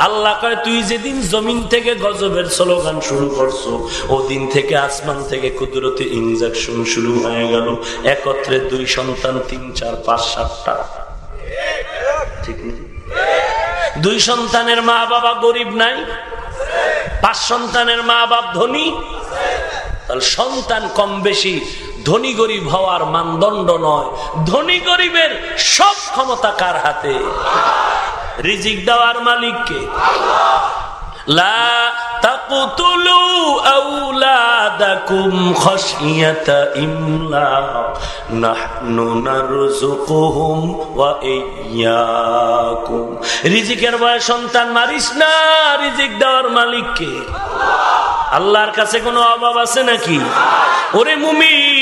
আল্লাহ কয়, তুই যেদিন জমিন থেকে গজবের স্লোগান শুরু করছ, ওদিন থেকে আসমান থেকে কুদরতি ইনজেকশন শুরু হয়ে গেল। একত্রে দুই সন্তান, তিন, চার, পাঁচ, সাতটা। ঠিক দুই সন্তানের মা বাবা গরিব নাই? পাঁচ সন্তানের মা বাপ ধনী সন্তান কম বেশি ধনী গরিব হওয়ার মানদণ্ড নয়। ধনী গরিবের সব ক্ষমতা কার হাতে? রিজিক দেওয়ার মালিককে। লা রিজিকের সন্তান মারিস না, রিজিক আল্লাহর কাছে কোনো অভাব আছে নাকি? ওরে মুমিন!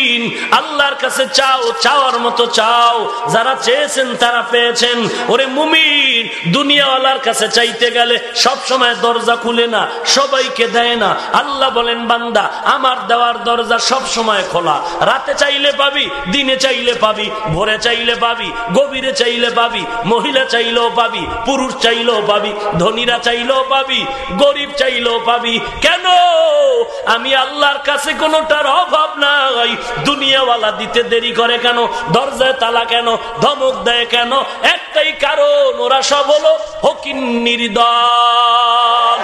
আল্লাহর কাছে চাও, চাওয়ার মতো চাও। যারা চেয়েছেন তারা পেয়েছেন। ওরে মুমিন, দুনিয়াওয়ালার কাছে চাইতে গেলে সব সময় দরজা খুলে না, সবাইকে দেয় না। আল্লাহ বলেন, বান্দা, আমার দেওয়ার দরজা সব সময় খোলা। রাতে চাইলে পাবি, দিনে চাইলে পাবি, ভোরে চাইলে পাবি, গভীরে চাইলে পাবি, মহিলা চাইলেও পাবি, পুরুষ চাইলেও পাবি, ধনীরা চাইলেও পাবি, গরিব চাইলেও পাবি। কেন? আমি আল্লাহর কাছে কোনোটার অভাব নাই। দুনিয়াওয়ালা দিতে দেরি করে কেন? দরজায় তালা কেন? ধমক দেয় কেন? একটাই কারণ, ওরা সব হলো হকিন নির্দল।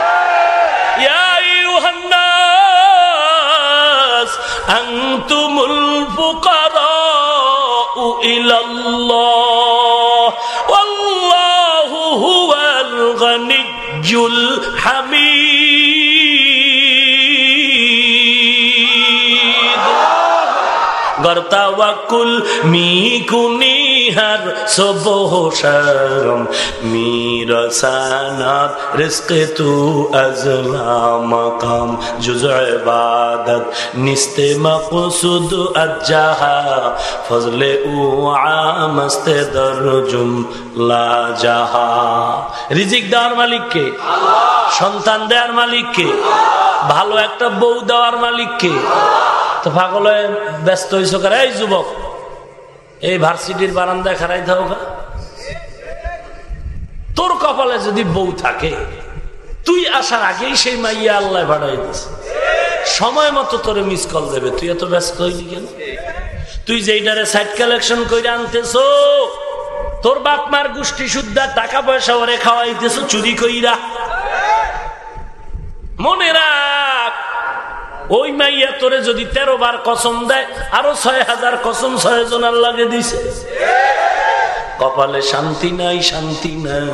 আন্তুমুল ফুকারা ইলাল্লাহ। আল্লাহু হুয়াল গানিয়্যুল হামিদ। গর্তা ওয়াকুল মি মিরসানাত তু আজলা মকাম জুজ ইবাদত, নিস্তে মকসুদ ফজলে দরজুম লা জাহা রিজিক দেওয়ার মালিককে সন্তান দেওয়ার মালিককে ভালো একটা বউ দেওয়ার মালিককে তো পাগল হয়ে ব্যস্ত হয়েছ কার এই যুবক, এই ভার্সিটির বারান্দায় খারাই থাও তোর কপালে যদি বউ থাকে, তুই আসার আগেই সেই মাইয়া আল্লাহ ভাড়াই দিস সময় মতো তোরে মিস কল দেবে। তুই এত ব্যস্ত হইলি কেন? তুই যেইটারে সাইড কালেকশন করে আনতেছ, তোর বাপ মার গোষ্ঠী শুদ্ধা টাকা পয়সা ওরে খাওয়াইতেছ, চুরি কইরা। মনে রাখ ওই মাইয়া তোরে যদি তেরো বার কসম দেয়, আরও ছয় হাজার কসম ছয় জনের লাগে দিছে। কপালে শান্তি নাই শান্তি নাই।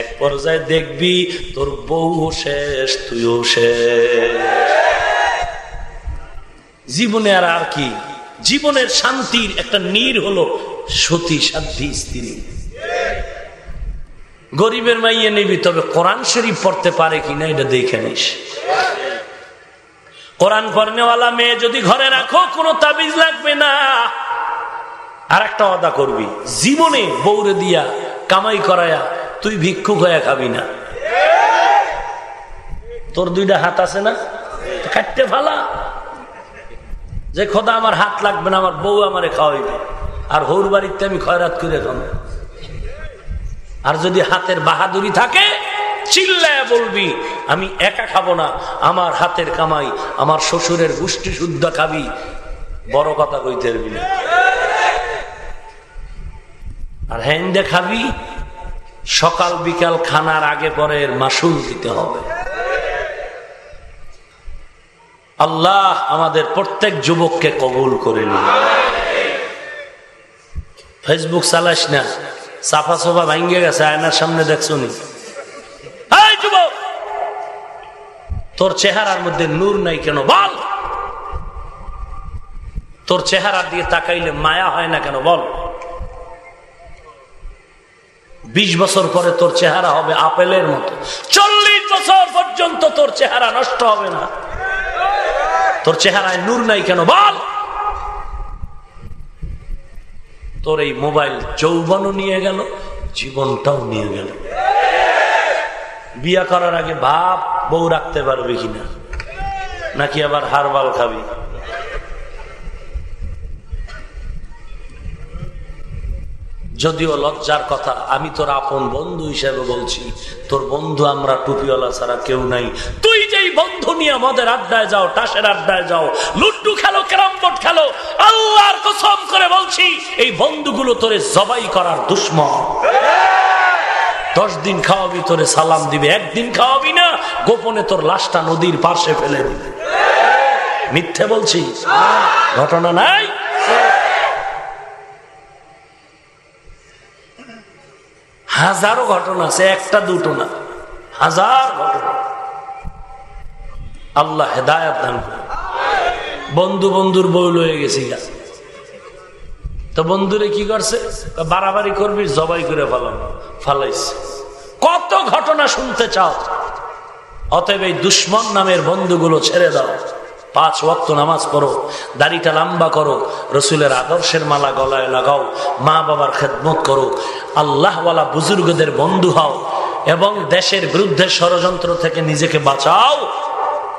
এক পর্যায়ে দেখবি তোর বউ শেষ, তুইও শেষ। জীবনে আর আর কি? জীবনের শান্তির একটা নীর হলো সতী, সাধ্যী, স্ত্রী। গরিবের মাইয়ে নিবি, তবে কোরআন শরীফ পড়তে পারে কিনা, এটা দেখে নিস। কোরআন পড়নেওয়ালা মেয়ে যদি ঘরে রাখো, কোনো তাবিজ লাগবে না। আর একটা অদা করবি, জীবনে বৌরে দিয়া কামাই করায়া তুই ভিক্ষুক হয়ে খাবি না। তোর দুইটা হাত আছে না? কাটতে ফালা। যে খোদা, আমার হাত লাগবে না, আমার বউ আমারে খাওয়াইবে। আর হৌর বাড়িতে আমি খয়রাত করে খাব। আর যদি হাতের বাহাদুরি থাকে চিল্লায় বলবি, আমি একা খাব না, আমার হাতের কামাই, আমার শ্বশুরের শুদ্ধ খাবি। বড় কথা কইতে না। আর হ্যান্ডে খাবি, সকাল বিকাল খানার আগে পরে মাসুল দিতে হবে। আল্লাহ আমাদের প্রত্যেক যুবককে কবুল করে নিন। ফেসবুক চালাস না সাফা সোফা ভাঙ্গে গেছে, আয়নার সামনে দেখছ নি? যুবক। তোর চেহারার মধ্যে নূর নাই কেন? বল। তোর চেহারা দিয়ে তাকাইলে মায়া হয় না কেন? বল। বিশ বছর পরে তোর চেহারা হবে আপেলের মতো। চল্লিশ বছর পর্যন্ত তোর চেহারা নষ্ট হবে না। তোর চেহারায় নূর নাই কেন? বল। তোর এই মোবাইল যৌবনও নিয়ে গেল, জীবনটাও নিয়ে গেল। বিয়া করার আগে ভাব বউ রাখতে পারবে কিনা? নাকি আবার হারবাল খাবি? যদিও লজ্জার কথা, আমি তোর আপন বন্ধু হিসেবে বলছি, তোর বন্ধু আমরা টুপিওয়ালা ছাড়া কেউ নাই। তুই যেই বন্ধু নিয়ে মদের আড্ডায় যাও, টাসের আড্ডায় যাও, লুড্ডু খেলো ক্যারামবোর্ড খেলো, আল্লাহর কসম করে বলছি, এই বন্ধুগুলো তোরে জবাই করার দুশ্মন। দশ দিন খাওয়াবি, তোরে সালাম দিবে। একদিন খাওয়াবি না, গোপনে তোর লাশটা নদীর পাশে ফেলে দিবে। মিথ্যে বলছি? ঘটনা নাই? হাজারো ঘটনা আছে, একটা দুটো না। হাজার ঘটনা। আল্লাহ হেদায়ত দান বন্ধু বন্ধুর বই লয়ে গেছি তো বন্ধুরে কি করছে? বাড়াবাড়ি করবি, জবাই করে ফেলাম ফালাইছে। কত ঘটনা শুনতে চাও? অতএব এই দুশ্মন নামের বন্ধুগুলো ছেড়ে দাও। পাঁচ ওয়াক্ত নামাজ পড়ো, দাড়িটা লম্বা করো, রসুলের আদর্শের মালা গলায় লাগাও, মা বাবার খেদমত করো। আল্লাহওয়ালা বুজুর্গদের বন্ধু হও এবং দেশের বিরুদ্ধে ষড়যন্ত্র থেকে নিজেকে বাঁচাও।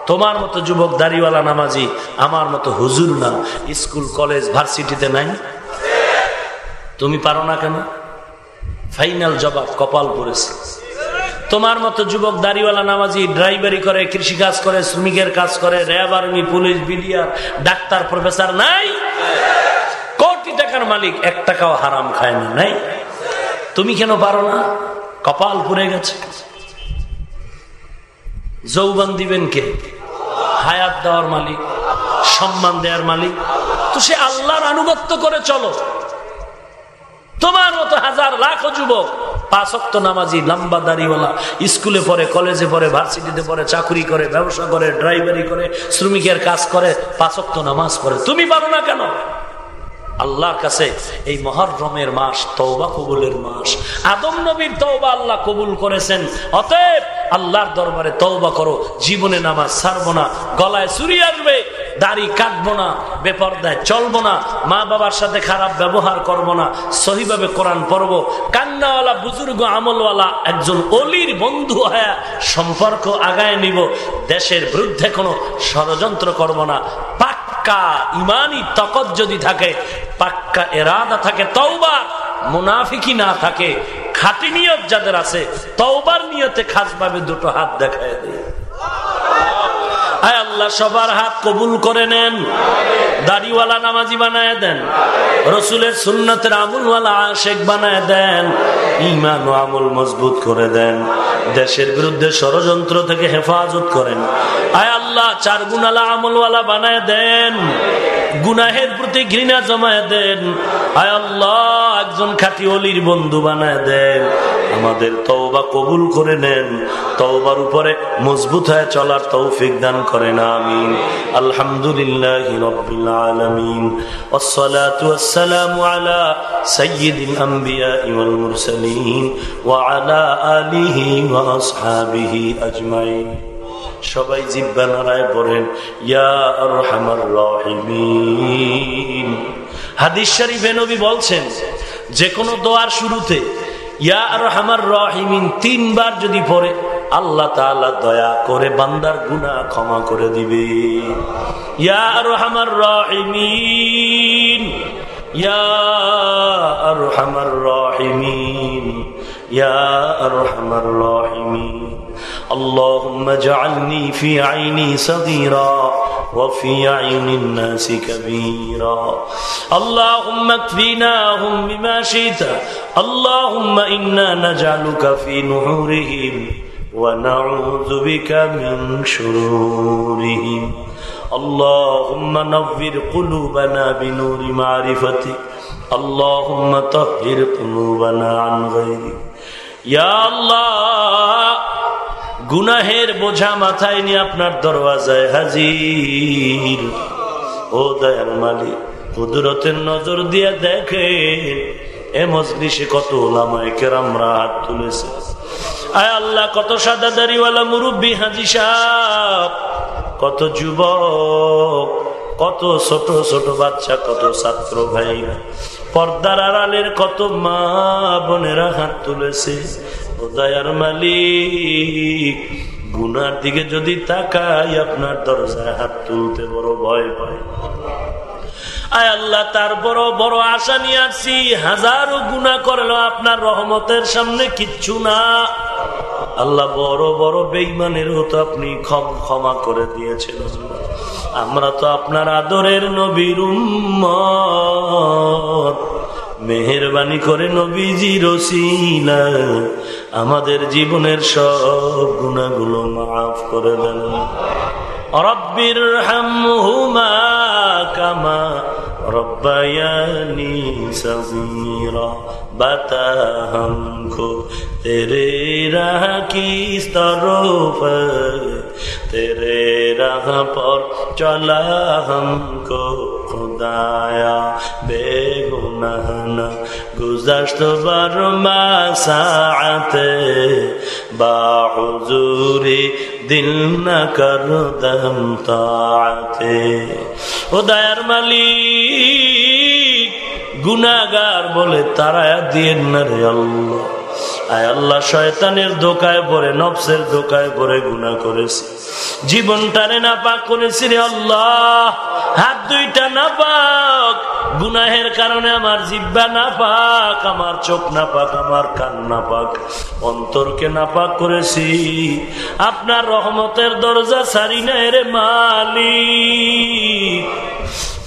তোমার মতো যুবক, দাড়িওয়ালা, নামাজি, আমার মতো হুজুর না। স্কুল, কলেজ, ভার্সিটিতে নাই? তুমি পারো না কেন? ফাইনাল জবাব কপাল পড়েছে। তোমার মতো যুবক দাড়িওয়ালা নামাজি, ড্রাইভারি করে কৃষি কাজ করে, শ্রমিকের কাজ করে, RAB, army, police, BDR, doctor, professor নাই। কোটি টাকার মালিক, এক টাকাও হারাম খায় না, নাই? তুমি কেন পারো না? কপাল পুড়ে গেছে। যৌবন দিবেন কে? হায়াত দেওয়ার মালিক, সম্মান দেয়ার মালিক। তো সে আল্লাহর আনুগত্য করে চলো। তোমার মতো হাজার লাখ যুবক পাঁচক্ত নামাজি, লম্বা দাড়িওয়ালা, স্কুলে পড়ে, কলেজে পড়ে, ভার্সিটিতে পড়ে, চাকরি করে, ব্যবসা করে, ড্রাইভারি করে, শ্রমিকের কাজ করে পাঁচক্ত নামাজ পড়ে। তুমি পারো না কেন? আল্লাহর কাছে এই মহরমের মাস তৌবা কবুলের মাস। আদম নবীর তৌবা আল্লাহ কবুল করেছেন। অতএব আল্লাহর দরবারে তৌবা করো। জীবনে নামাজ ছাড়বো না, গলায় চুরি আসবে, দাড়ি কাটবো না, বেপরদায় চলবো না মা বাবার সাথে খারাপ ব্যবহার করব না, সহিভাবে কোরআন পড়ব। কান্নাওয়ালা, বুজুর্গ, আমলওয়ালা একজন অলির বন্ধু হয়ে সম্পর্ক আগায় নিব। দেশের বিরুদ্ধে কোনো ষড়যন্ত্র করব না। পাক্কা ইমানি তকত যদি থাকে, পাক্কা এরাদা থাকে, তওবা মুনাফিকি না থাকে, খাটি নিয়ত যাদের আছে, তওবার নিয়তে খাসভাবে দুটো হাত দেখায় দেয় আল্লাহ, সবার হাত কবুল করে নেন, দাড়িওয়ালা নামাজি বানায় দেন, রসুলের সুন্নতের আমুলওয়ালা আশেক বানায় দেন ইমান ও আমল মজবুত করে দেন। দেশের বিরুদ্ধে ষড়যন্ত্র থেকে হেফাজত করেন। আয় আল্লাহ, চার গুণালা আমলওয়ালা বানায় দেন। গুনাহের প্রতি ঘৃণা জমায় দেন। আয় আল্লাহ, একজন খাটি অলির বন্ধু বানায় দেন। আমাদের তওবা কবুল করে নেন তওবার উপরে মজবুত হয়ে চলার তৌফিক দান করেন আমিন আলহামদুলিল্লাহ রব্বিল আলামিন والصلاه والسلام على سيد الانبياء والمرسلين وعلى اله واصحابه اجمعين সবাই জিব্বা নারায় পড়েন ইয়া আরহামার রহিমিন হাদিস শরীফে নবী বলছেন যে কোনো দোয়ার শুরুতে ইয়া আরহামার রহিমিন, তিনবার যদি পড়ে, আল্লাহ তালা দয়া করে বান্দার গুনা ক্ষমা করে দিবে। ইয়া আরহামার রহিমিন, ইয়া আরহামার রহিমিন, ইয়া আরহামার রহিমিন। اللهم اجعلني في عيني صغيرا وفي عين الناس كبيرا. اللهم اكفيناهم بما شئت. اللهم إنا نجعلك في نحورهم ونعوذ بك من شرورهم. اللهم نور قلوبنا بنور معرفتك. اللهم طهر قلوبنا عن غيرك. يا الله গুনাহের বোঝা মাথায় নিয়ে আপনার দরওয়াজায় হাজির। ও দয়াল মালিক, কুদরতের নজর দিয়ে দেখে এ মজলিসে কত ওলামায় কেরামরা হাত তুলেছে। আয় আল্লাহ, কত সাদা দাড়িওয়ালা মুরব্বী হাজি সাহ কত যুবক, কত ছোট ছোট বাচ্চা, কত ছাত্র ভাইরা, পর্দার আড়ালের কত মা বোনেরা হাত তুলেছে। দয়ার মালিক, গুনার দিকে যদি তাকাই, আপনার দরজায় হাত তুলতে বড় ভয় পায়। আয় আল্লাহ, তার বড় বড় আশা নিয়ে আসছি। হাজারো গুণা করল আপনার রহমতের সামনে কিচ্ছু না। আল্লাহ, বড় বড় বেইমানেরও তো আপনি ক্ষম, ক্ষমা করে দিয়েছেন আমরা তো আপনার আদরের নবীর মেহরবানি করে নবীজির রসিলা আমাদের জীবনের সব গুণাগুলো মাফ করে দেন। রব্বির হামহুমা কামা রব্বায়ানি সগীরা। বাতা হামকো কি तेरे राह पर चला हमको खुदाया बेगुनाह न गुजश्त बर साते बाहुजूरी दिल न कर दम ताते ও দায়ার মালিক গুনাগার বলে তারা দিয়ে না রে আল্লাহ আয় আল্লাহ শয়তানের দোকায় পরে নফসের দোকায় পরে গুণা করেছি। জীবনটারে না পাক করেছি রে আল্লাহ। হাত দুইটা না পাক, গুনাহের কারণে আমার জিব্বা না পাক, আমার চোখ না পাক, আমার কান না পাক। অন্তরকে না পাক করেছি, আপনার রহমতের দরজা সারি না রে মালিক।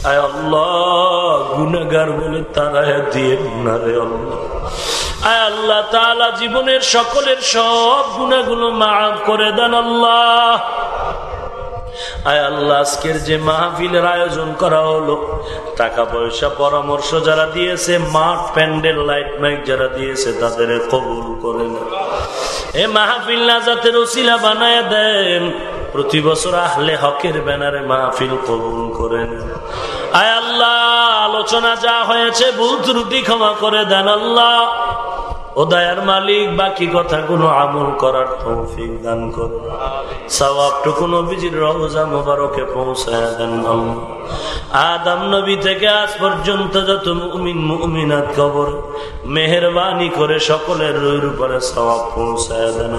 আয় আল্লাহ গুনাগার বলে তারা দিয়ে না রে আল্লাহ। আল্লাহ তালা জীবনের সকলের সব গুণাগুলো মাফ করে দেন আল্লাহ। আয় আল্লাহ, আজকের যে মাহফিলের আয়োজন করা হলো, টাকা পয়সা পরামর্শ যারা দিয়েছে, মাঠ প্যান্ডেল, লাইট মাইক যারা দিয়েছে, তাদের কবুল করে না এ মাহফিল নাজাতের ওসিলা বানায় দেন। প্রতি বছর আহলে হকের ব্যানারে মাহফিল কবুল করেন আয় আল্লাহ, আলোচনা যা হয়েছে ভুল ত্রুটি ক্ষমা করে দেন আল্লাহ। ও মালিক বাকি কথাগুলো আমল করার তৌফিক দান করুন। সওয়াবটুকু নবীজির রহজা মোবারকে পৌঁছায় দেন আদম নবী থেকে আজ পর্যন্ত যত মুমিন, মুমিনাত খবর মেহরবানি করে সকলের রইর উপরে সবাব পৌঁছায় দেন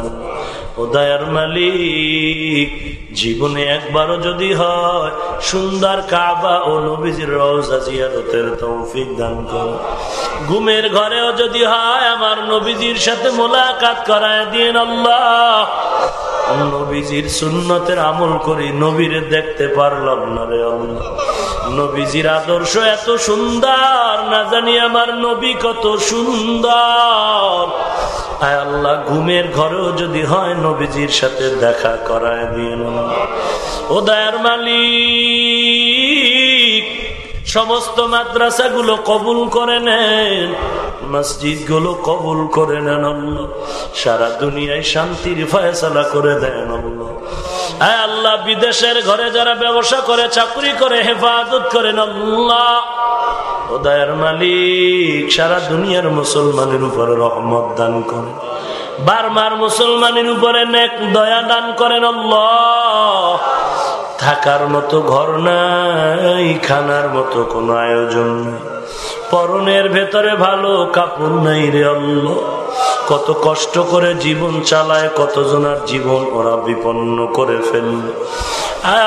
ও দয়ার মালিক, জীবনে একবারও যদি হয়, সুন্দর কাবা ও নবীজির রওজা জিয়ারতের তৌফিক দান করুন ঘুমের ঘরেও যদি হয়, আমার নবীজির সাথে মোলাকাত করায় দিয়ে আল্লাহ। নবীজির সুন্নতের আমল করি, নবীর দেখতে পারলাম না রে আল্লাহ। নবীজির আদর্শ এত সুন্দর, না জানি আমার নবী কত সুন্দর। আয় আল্লাহ ঘুমের ঘরেও যদি হয় নবীজির সাথে দেখা করায় দিন ও দয়ার মালিক, সমস্ত মাদ্রাসাগুলো কবুল করে নেন মসজিদগুলো কবুল করে নেন সারা দুনিয়ায় শান্তির ফয়সলা করে দেন আল্লাহ, বিদেশের ঘরে যারা ব্যবসা করে, চাকরি করে, হেফাজত করেন আল্লাহ। ওদায়ের মালিক, সারা দুনিয়ার মুসলমানের উপরে রহমত দান করে বারবার মুসলমানের উপরে নেক দয়া দান করেন থাকার মতো ঘর নাই, খানার মতো কোনো আয়োজন নেই। পরনের ভেতরে ভালো কাপড় নাই রে আল্লাহ। কত কষ্ট করে জীবন চালায়, কতজনার জীবন ওরা বিপন্ন করে ফেলল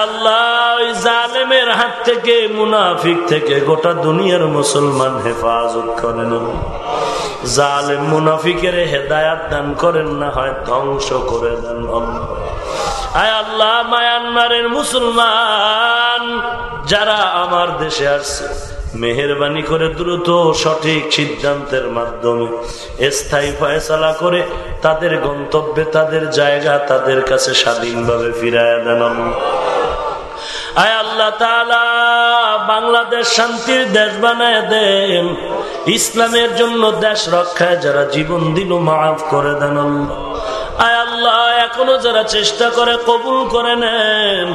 আল্লাহ জালেমের হাত থেকে, মুনাফিক থেকে গোটা দুনিয়ার মুসলমান হেফাজত করেন জালেম মুনাফিকের হেদায়াত দান করেন না, হয় ধ্বংস করে দেন আয় আল্লাহ, মায়ানমারের মুসলমান যারা আমার দেশে আসছে মেহরবানি করে দ্রুত সঠিক সিদ্ধান্তের মাধ্যমে স্থায়ী ফয়সালা করে তাদের গন্তব্যে, তাদের জায়গা, তাদের কাছে স্বাধীনভাবে ফিরায় দেন আয় আল্লাহ বাংলাদেশ শান্তির দেশ বানায় দেন। ইসলামের জন্য দেশ রক্ষায় যারা জীবন দিল, মাফ করে দেন আয় আল্লাহ, এখনও যারা চেষ্টা করে কবুল করে নেন।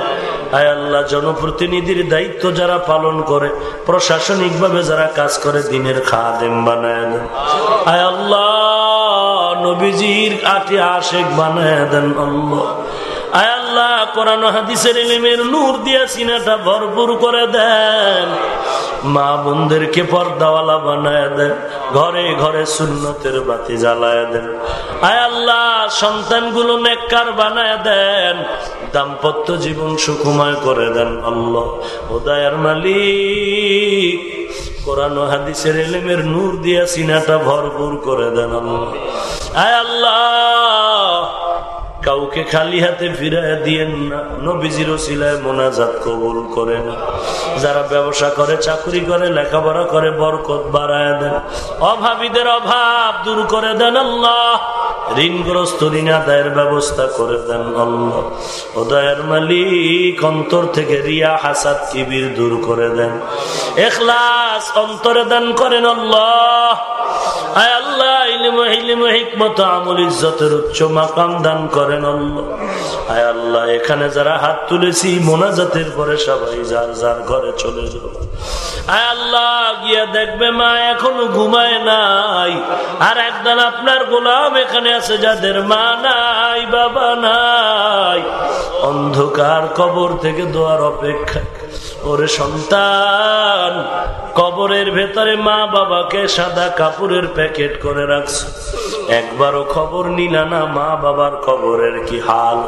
আয় আল্লাহ, জনপ্রতিনিধির দায়িত্ব যারা পালন করে প্রশাসনিক ভাবে যারা কাজ করে, দিনের খাদেম বানায় দেন। আয় আল্লাহ, নবীজির আটি আশেক বানায় দেন আল্লাহ। আয় আল্লাহ, কোরআন হাদিসের এলিমের নূর দিয়া সিনাটা ভরপুর করে দেন। মা বোনদেরকে পর্দাওয়ালা বানায় দেন, ঘরে ঘরে সুন্নতের বাতি জ্বালায় দেন। আয় আল্লাহ, সন্তানগুলো নেককার বানায় দেন, দাম্পত্য জীবন সুখময় করে দেন আল্লাহ। ওদায়ার মালিক, কোরআন হাদিসের এলেমের নূর দিয়া সিনাটা ভরপুর করে দেন আল্লাহ। আয় আল্লাহ কাউকে খালি হাতে ফিরাই দিয়েন না। নবীজির শিলায় মোনাজাত কবুল করে না যারা ব্যবসা করে, চাকরি করে, লেখাপড়া করে, বরকত বাড়ায় দেন। অভাবীদের অভাব দূর করে দেন আল্লাহ। ঋণগ্রস্ত ঋণ আদায়ের ব্যবস্থা করে দেন আল্লাহ। ওদয়ের মালিক অন্তর থেকে রিয়া হাসাদ কিবির দূর করে দেন। এখলাস অন্তরে দান করেন আল্লাহ। আয় আল্লাহ আমল উচ্চ মাকাম করেন আয় আল্লাহ, এখানে যারা হাত তুলেছি পরে যার যার ঘরে চলে আয় আল্লাহ, গিয়া দেখবে মা এখনও ঘুমায় নাই। আর আপনার গোলাম এখানে আছে, যাদের মা নাই, বাবা নাই। অন্ধকার কবর থেকে দোয়ার অপেক্ষা ওরে সন্তান, কবরের ভেতরে মা বাবাকে সাদা কাপড়ের প্যাকেট করে রাখছ। একবারও খবর নিলা না মা বাবার কবরের কি হাল?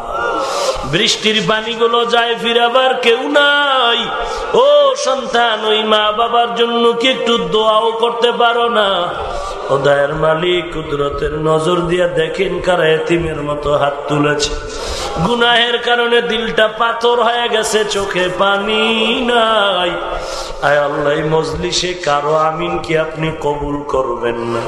বৃষ্টির পানিগুলো যায় ফিরাবার কেউ নাই। ও সন্তান, ওই মা বাবার জন্য কি একটু দোয়াও করতে পারো না? ও দয়ের মালিক কুদরতের নজর দিয়া দেখেন কারা এতিমের মতো হাত তুলেছে। গুনাহের কারণে দিলটা পাথর হয়ে গেছে, চোখে পানি। নাই। আয় আল্লাহ মজলিসে কারও আমিন কি আপনি কবুল করবেন না।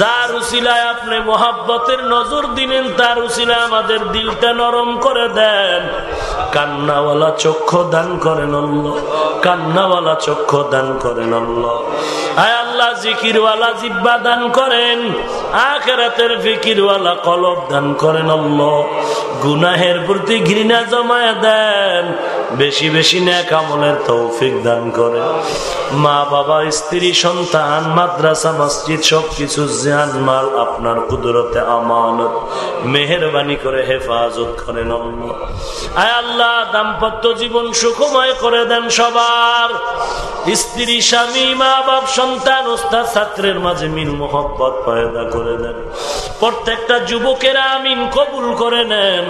যার উসিলায় আপনি মোহাব্বতের নজর দিলেন, তার উসিলায় আমাদের দিলটা নরম করে দেন। কান্নাওয়ালা চক্ষু দান করেন কান্নাওয়ালা চক্ষু দান করেন অল্লাহ আল্লাহ, জিকিরওয়ালা জিব্বা দান করেন, আখেরাতের ফিকিরওয়ালা কলব দান করেন অল্লাহ গুনাহের প্রতি ঘৃণা জমায় দেন, বেশি বেশি ন্যাক আমলের তৌফিক দান করে মা বাবা স্ত্রী, সন্তান, মাদ্রাসা, মসজিদ, সবকিছু জান মাল আপনার কুদরতে আমানত। মেহরবানি করে হেফাজত করেন আয় আল্লাহ, দাম্পত্য জীবন সুখময় করে দেন সবার। স্ত্রী, স্বামী মা বাপ সন্তান, ওস্তাদ, ছাত্রের মাঝে মিল মোহব্বত পয়দা করে দেন। প্রত্যেকটা যুবকেরা আমিন কবুল করে নেন।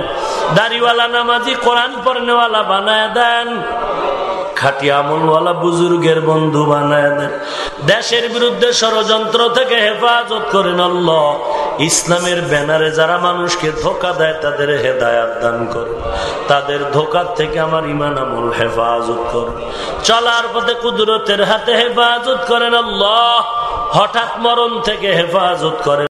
দাড়িওয়ালা, নামাজি, কোরআন পড়নেওয়ালা বানায় দেন। খাটি আমলওয়ালা বুজুর্গের বন্ধু বানায় দেশের বিরুদ্ধে ষড়যন্ত্র থেকে হেফাজত করেন আল্লাহ। ইসলামের ব্যানারে যারা মানুষকে ধোকা দেয়, তাদের হেদায়াত দান করে। তাদের ধোকার থেকে আমার ইমান আমল হেফাজত করে। চলার পথে কুদরতের হাতে হেফাজত করেন আল্লাহ। হঠাৎ মরণ থেকে হেফাজত করেন